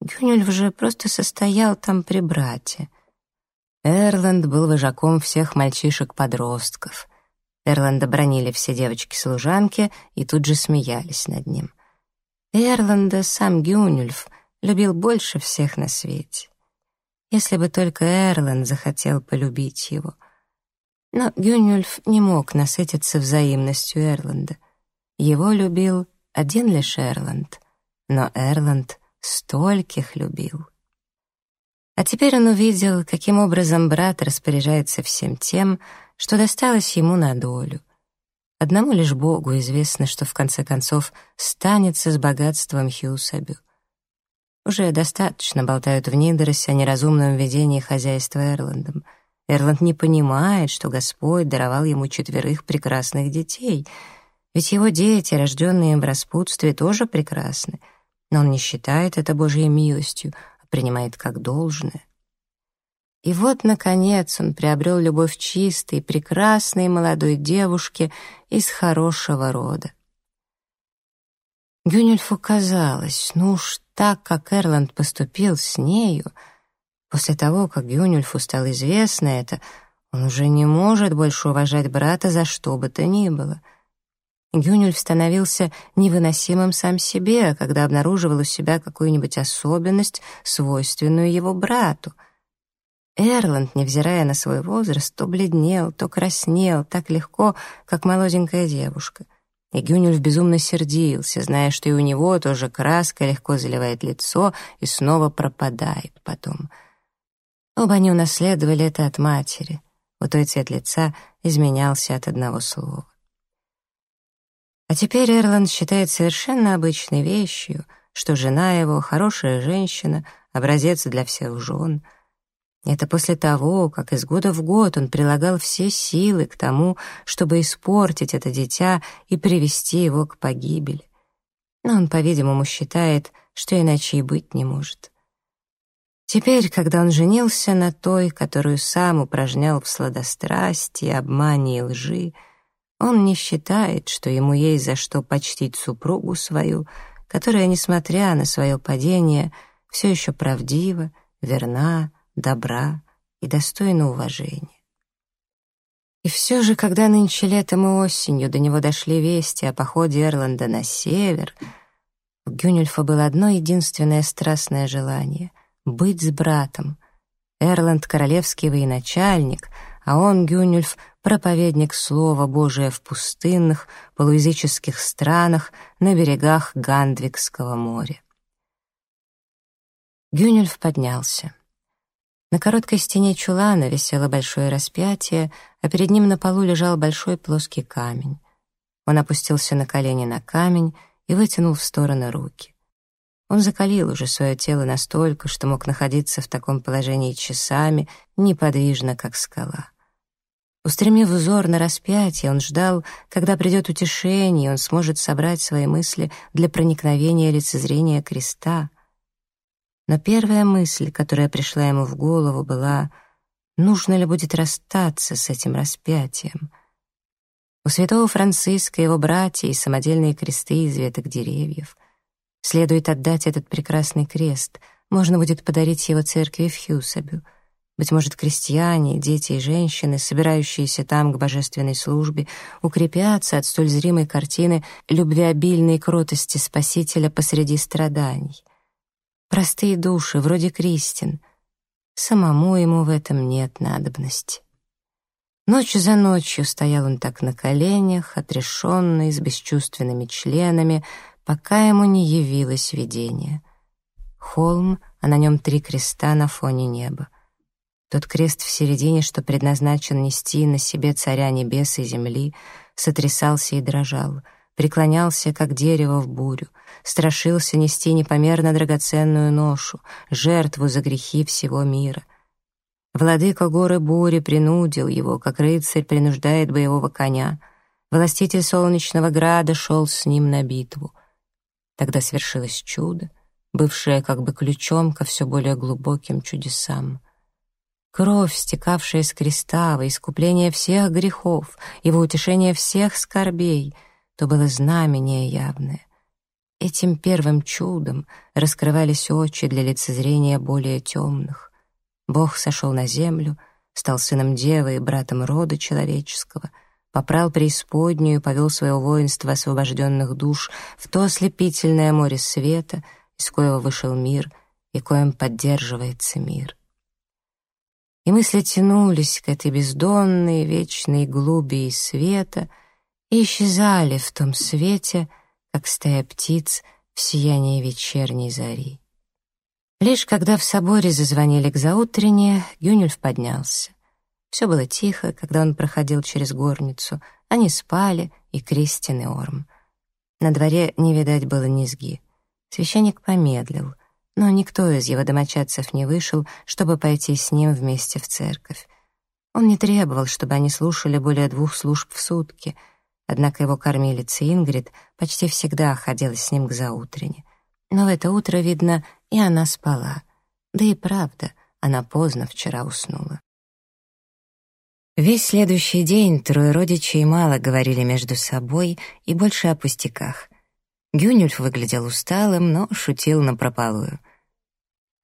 Гюнюльф же просто состоял там при брате. Эрланд был вожаком всех мальчишек-подростков. Эрланда бронили все девочки-служанки и тут же смеялись над ним. Эрланда сам Гюнюльф любил больше всех на свете. Если бы только Эрланд захотел полюбить его. Но Гюнюльф не мог насытиться взаимностью Эрланда. Его любил один лишь Эрланд, но Эрланд стольких любил. А теперь он увидел, каким образом брат распоряжается всем тем, что досталось ему на долю. Одному лишь Богу известно, что в конце концов станется с богатством Хьюсабю. Уже достаточно болтают в Нидеросе о неразумном ведении хозяйства Эрландом. Эрланд не понимает, что Господь даровал ему четверых прекрасных детей, ведь его дети, рожденные им в распутстве, тоже прекрасны, но он не считает это Божьей милостью, а принимает как должное. И вот, наконец, он приобрел любовь чистой, прекрасной молодой девушки из хорошего рода. Гюнельфу казалось, ну уж так, как Эрланд поступил с нею, после того, как Гюнельфу стало известно это, он уже не может больше уважать брата за что бы то ни было. Гюнюльф становился невыносимым сам себе, когда обнаруживал у себя какую-нибудь особенность, свойственную его брату — Эрланд, невзирая на свой возраст, то бледнел, то краснел так легко, как молоденькая девушка. И Гюнюльф безумно сердился, зная, что и у него тоже краска легко заливает лицо и снова пропадает потом. Оба они унаследовали это от матери. У той цвет лица изменялся от одного слова. А теперь Эрланд считает совершенно обычной вещью, что жена его — хорошая женщина, образец для всех жен — это после того, как из года в год он прилагал все силы к тому, чтобы испортить это дитя и привести его к погибели. Но он, по-видимому, считает, что иначе и быть не может. Теперь, когда он женился на той, которую сам упражнял в сладострастии, обмане и лжи, он не считает, что ему есть за что почтить супругу свою, которая, несмотря на свое падение, все еще правдива, верна, добра и достойна уважения. И все же, когда нынче летом и осенью до него дошли вести о походе Эрланда на север, у Гюнельфа было одно единственное страстное желание — быть с братом. Эрланд — королевский военачальник, а он, Гюнельф, проповедник Слова Божия в пустынных, полуязыческих странах на берегах Гандвикского моря. Гюнюльф поднялся. На короткой стене чулана висело большое распятие, а перед ним на полу лежал большой плоский камень. Он опустился на колени на камень и вытянул в стороны руки. Он закалил уже свое тело настолько, что мог находиться в таком положении часами, неподвижно, как скала. Устремив взор на распятие, он ждал, когда придет утешение, и он сможет собрать свои мысли для проникновения лицезрения креста. Но первая мысль, которая пришла ему в голову, была, нужно ли будет расстаться с этим распятием. У святого Франциска его братья и самодельные кресты из веток деревьев. Следует отдать этот прекрасный крест, можно будет подарить его церкви в Хьюсабю — быть может, крестьяне, дети и женщины, собирающиеся там к божественной службе, укрепятся от столь зримой картины любвеобильной кротости Спасителя посреди страданий. Простые души, вроде Кристин. Самому ему в этом нет надобности. Ночь за ночью стоял он так на коленях, отрешенный, с бесчувственными членами, пока ему не явилось видение. Холм, а на нем три креста на фоне неба. Тот крест в середине, что предназначен нести на себе царя небес и земли, сотрясался и дрожал, преклонялся, как дерево в бурю, страшился нести непомерно драгоценную ношу, жертву за грехи всего мира. Владыка горы бури принудил его, как рыцарь принуждает боевого коня. Властитель солнечного града шел с ним на битву. Тогда свершилось чудо, бывшее как бы ключом ко все более глубоким чудесам — Кровь, стекавшая с креста, во искупление всех грехов и во утешение всех скорбей, то было знамение явное. Этим первым чудом раскрывались очи для лицезрения более темных. Бог сошел на землю, стал сыном девы и братом рода человеческого, попрал преисподнюю и повел свое воинство освобожденных душ в то ослепительное море света, из коего вышел мир и коим поддерживается мир и мысли тянулись к этой бездонной вечной глуби и света и исчезали в том свете, как стая птиц в сиянии вечерней зари. Лишь когда в соборе зазвонили к заутренне, Гюнюльф поднялся. Все было тихо, когда он проходил через горницу. Они спали, и Кристин, и Орм. На дворе не видать было низги. Священник помедлил но никто из его домочадцев не вышел, чтобы пойти с ним вместе в церковь. Он не требовал, чтобы они слушали более двух служб в сутки, однако его кормилица Ингрид почти всегда ходила с ним к заутрене. Но в это утро, видно, и она спала. Да и правда, она поздно вчера уснула. Весь следующий день трое родичей мало говорили между собой и больше о пустяках. Гюнюльф выглядел усталым, но шутил напропалую.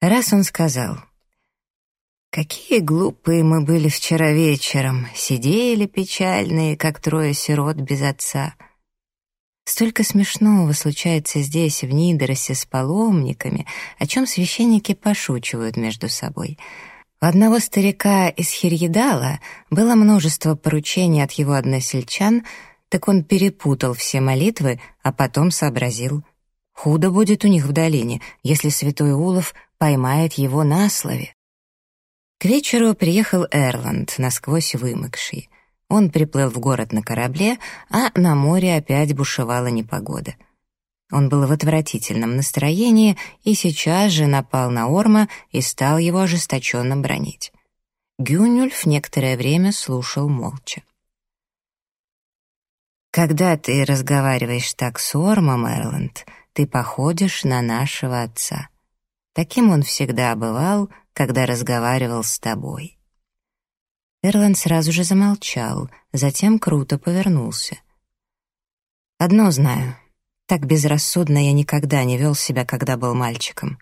Раз он сказал, «Какие глупые мы были вчера вечером, сидели печальные, как трое сирот без отца». Столько смешного случается здесь, в Нидоросе, с паломниками, о чем священники пошучивают между собой. У одного старика из Хирьедала было множество поручений от его односельчан, так он перепутал все молитвы, а потом сообразил. Худо будет у них в долине, если святой Улов поймает его на слове. К вечеру приехал Эрланд, насквозь вымокший. Он приплыл в город на корабле, а на море опять бушевала непогода. Он был в отвратительном настроении и сейчас же напал на Орма и стал его ожесточенно бронить. Гюнюльф некоторое время слушал молча. «Когда ты разговариваешь так с Ормом, Эрланд, ты походишь на нашего отца. Таким он всегда бывал, когда разговаривал с тобой. Эрланд сразу же замолчал, затем круто повернулся. «Одно знаю. Так безрассудно я никогда не вел себя, когда был мальчиком.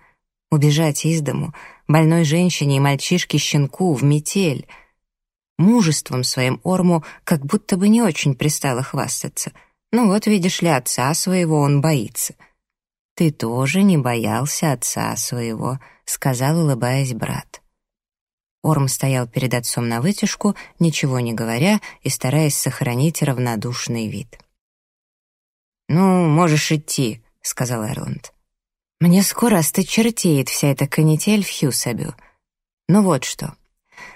Убежать из дому, больной женщине и мальчишке-щенку в метель. Мужеством своим Орму как будто бы не очень пристало хвастаться. Ну вот, видишь ли, отца своего он боится». «Ты тоже не боялся отца своего», — сказал, улыбаясь брат. Орм стоял перед отцом на вытяжку, ничего не говоря и стараясь сохранить равнодушный вид. «Ну, можешь идти», — сказал Эрланд. Мне скоро осточертеет вся эта канитель в Хьюсабю. Ну вот что.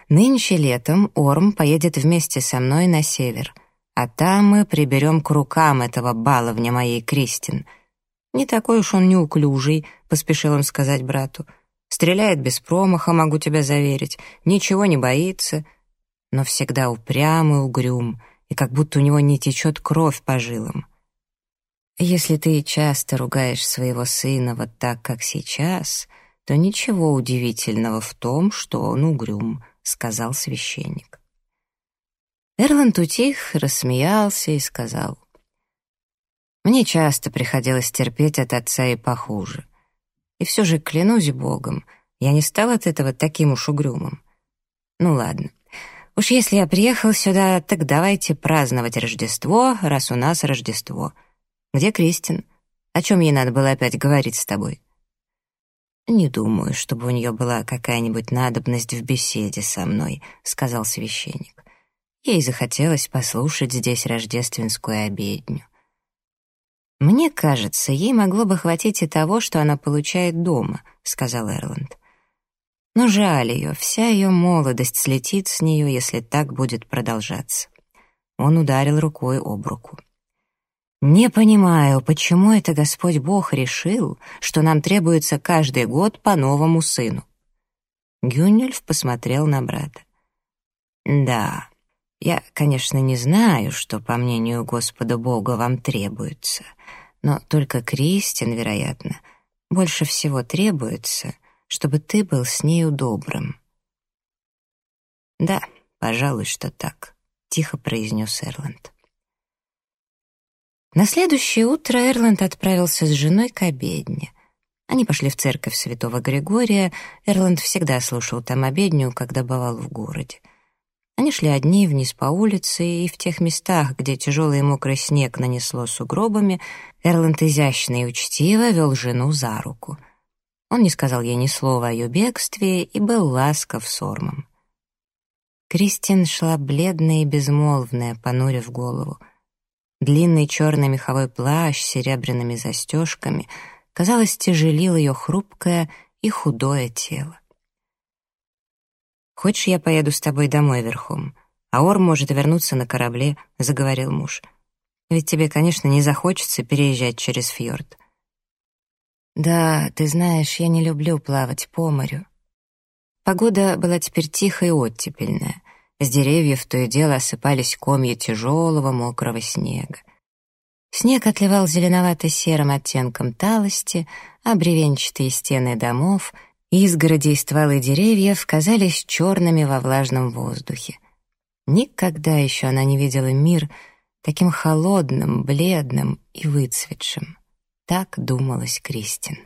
Нынче летом Орм поедет вместе со мной на север, а там мы приберем к рукам этого баловня моей Кристин. Не такой уж он неуклюжий, поспешил он сказать брату. Стреляет без промаха, могу тебя заверить, ничего не боится, но всегда упрямый, угрюм, и как будто у него не течет кровь по жилам. Если ты часто ругаешь своего сына вот так, как сейчас, то ничего удивительного в том, что он угрюм, сказал священник. Эрланд утих, рассмеялся и сказал, «Мне часто приходилось терпеть от отца и похуже. И все же, клянусь Богом, я не стал от этого таким уж угрюмым. Ну ладно, уж если я приехал сюда, так давайте праздновать Рождество, раз у нас Рождество». Где Кристин? О чем ей надо было опять говорить с тобой? Не думаю, чтобы у нее была какая-нибудь надобность в беседе со мной, сказал священник. Ей захотелось послушать здесь рождественскую обедню. Мне кажется, ей могло бы хватить и того, что она получает дома, сказал Эрланд. Но жаль ее, вся ее молодость слетит с нее, если так будет продолжаться. Он ударил рукой об руку. Не понимаю, почему это Господь Бог решил, что нам требуется каждый год по новому сыну. Гюннельф посмотрел на брата. Да, я, конечно, не знаю, что, по мнению Господа Бога, вам требуется, но только Кристин, вероятно, больше всего требуется, чтобы ты был с нею добрым. Да, пожалуй, что так, тихо произнес Эрланд. На следующее утро Эрланд отправился с женой к обедне. Они пошли в церковь святого Григория. Эрланд всегда слушал там обедню, когда бывал в городе. Они шли одни вниз по улице, и в тех местах, где тяжелый мокрый снег нанесло сугробами, Эрланд изящно и учтиво вел жену за руку. Он не сказал ей ни слова о ее бегстве и был ласков с Ормом. Кристин шла бледная и безмолвная, понурив голову — Длинный черный меховой плащ с серебряными застежками, казалось, тяжелил ее хрупкое и худое тело. «Хочешь, я поеду с тобой домой верхом? А Ор может вернуться на корабле», — заговорил муж. «Ведь тебе, конечно, не захочется переезжать через фьорд». «Да, ты знаешь, я не люблю плавать по морю». Погода была теперь тихая и оттепельная. С деревьев то и дело осыпались комья тяжелого мокрого снега. Снег отливал зеленовато-серым оттенком талости, а бревенчатые стены домов, изгороди и стволы деревьев казались черными во влажном воздухе. Никогда еще она не видела мир таким холодным, бледным и выцветшим. Так думалась Кристин.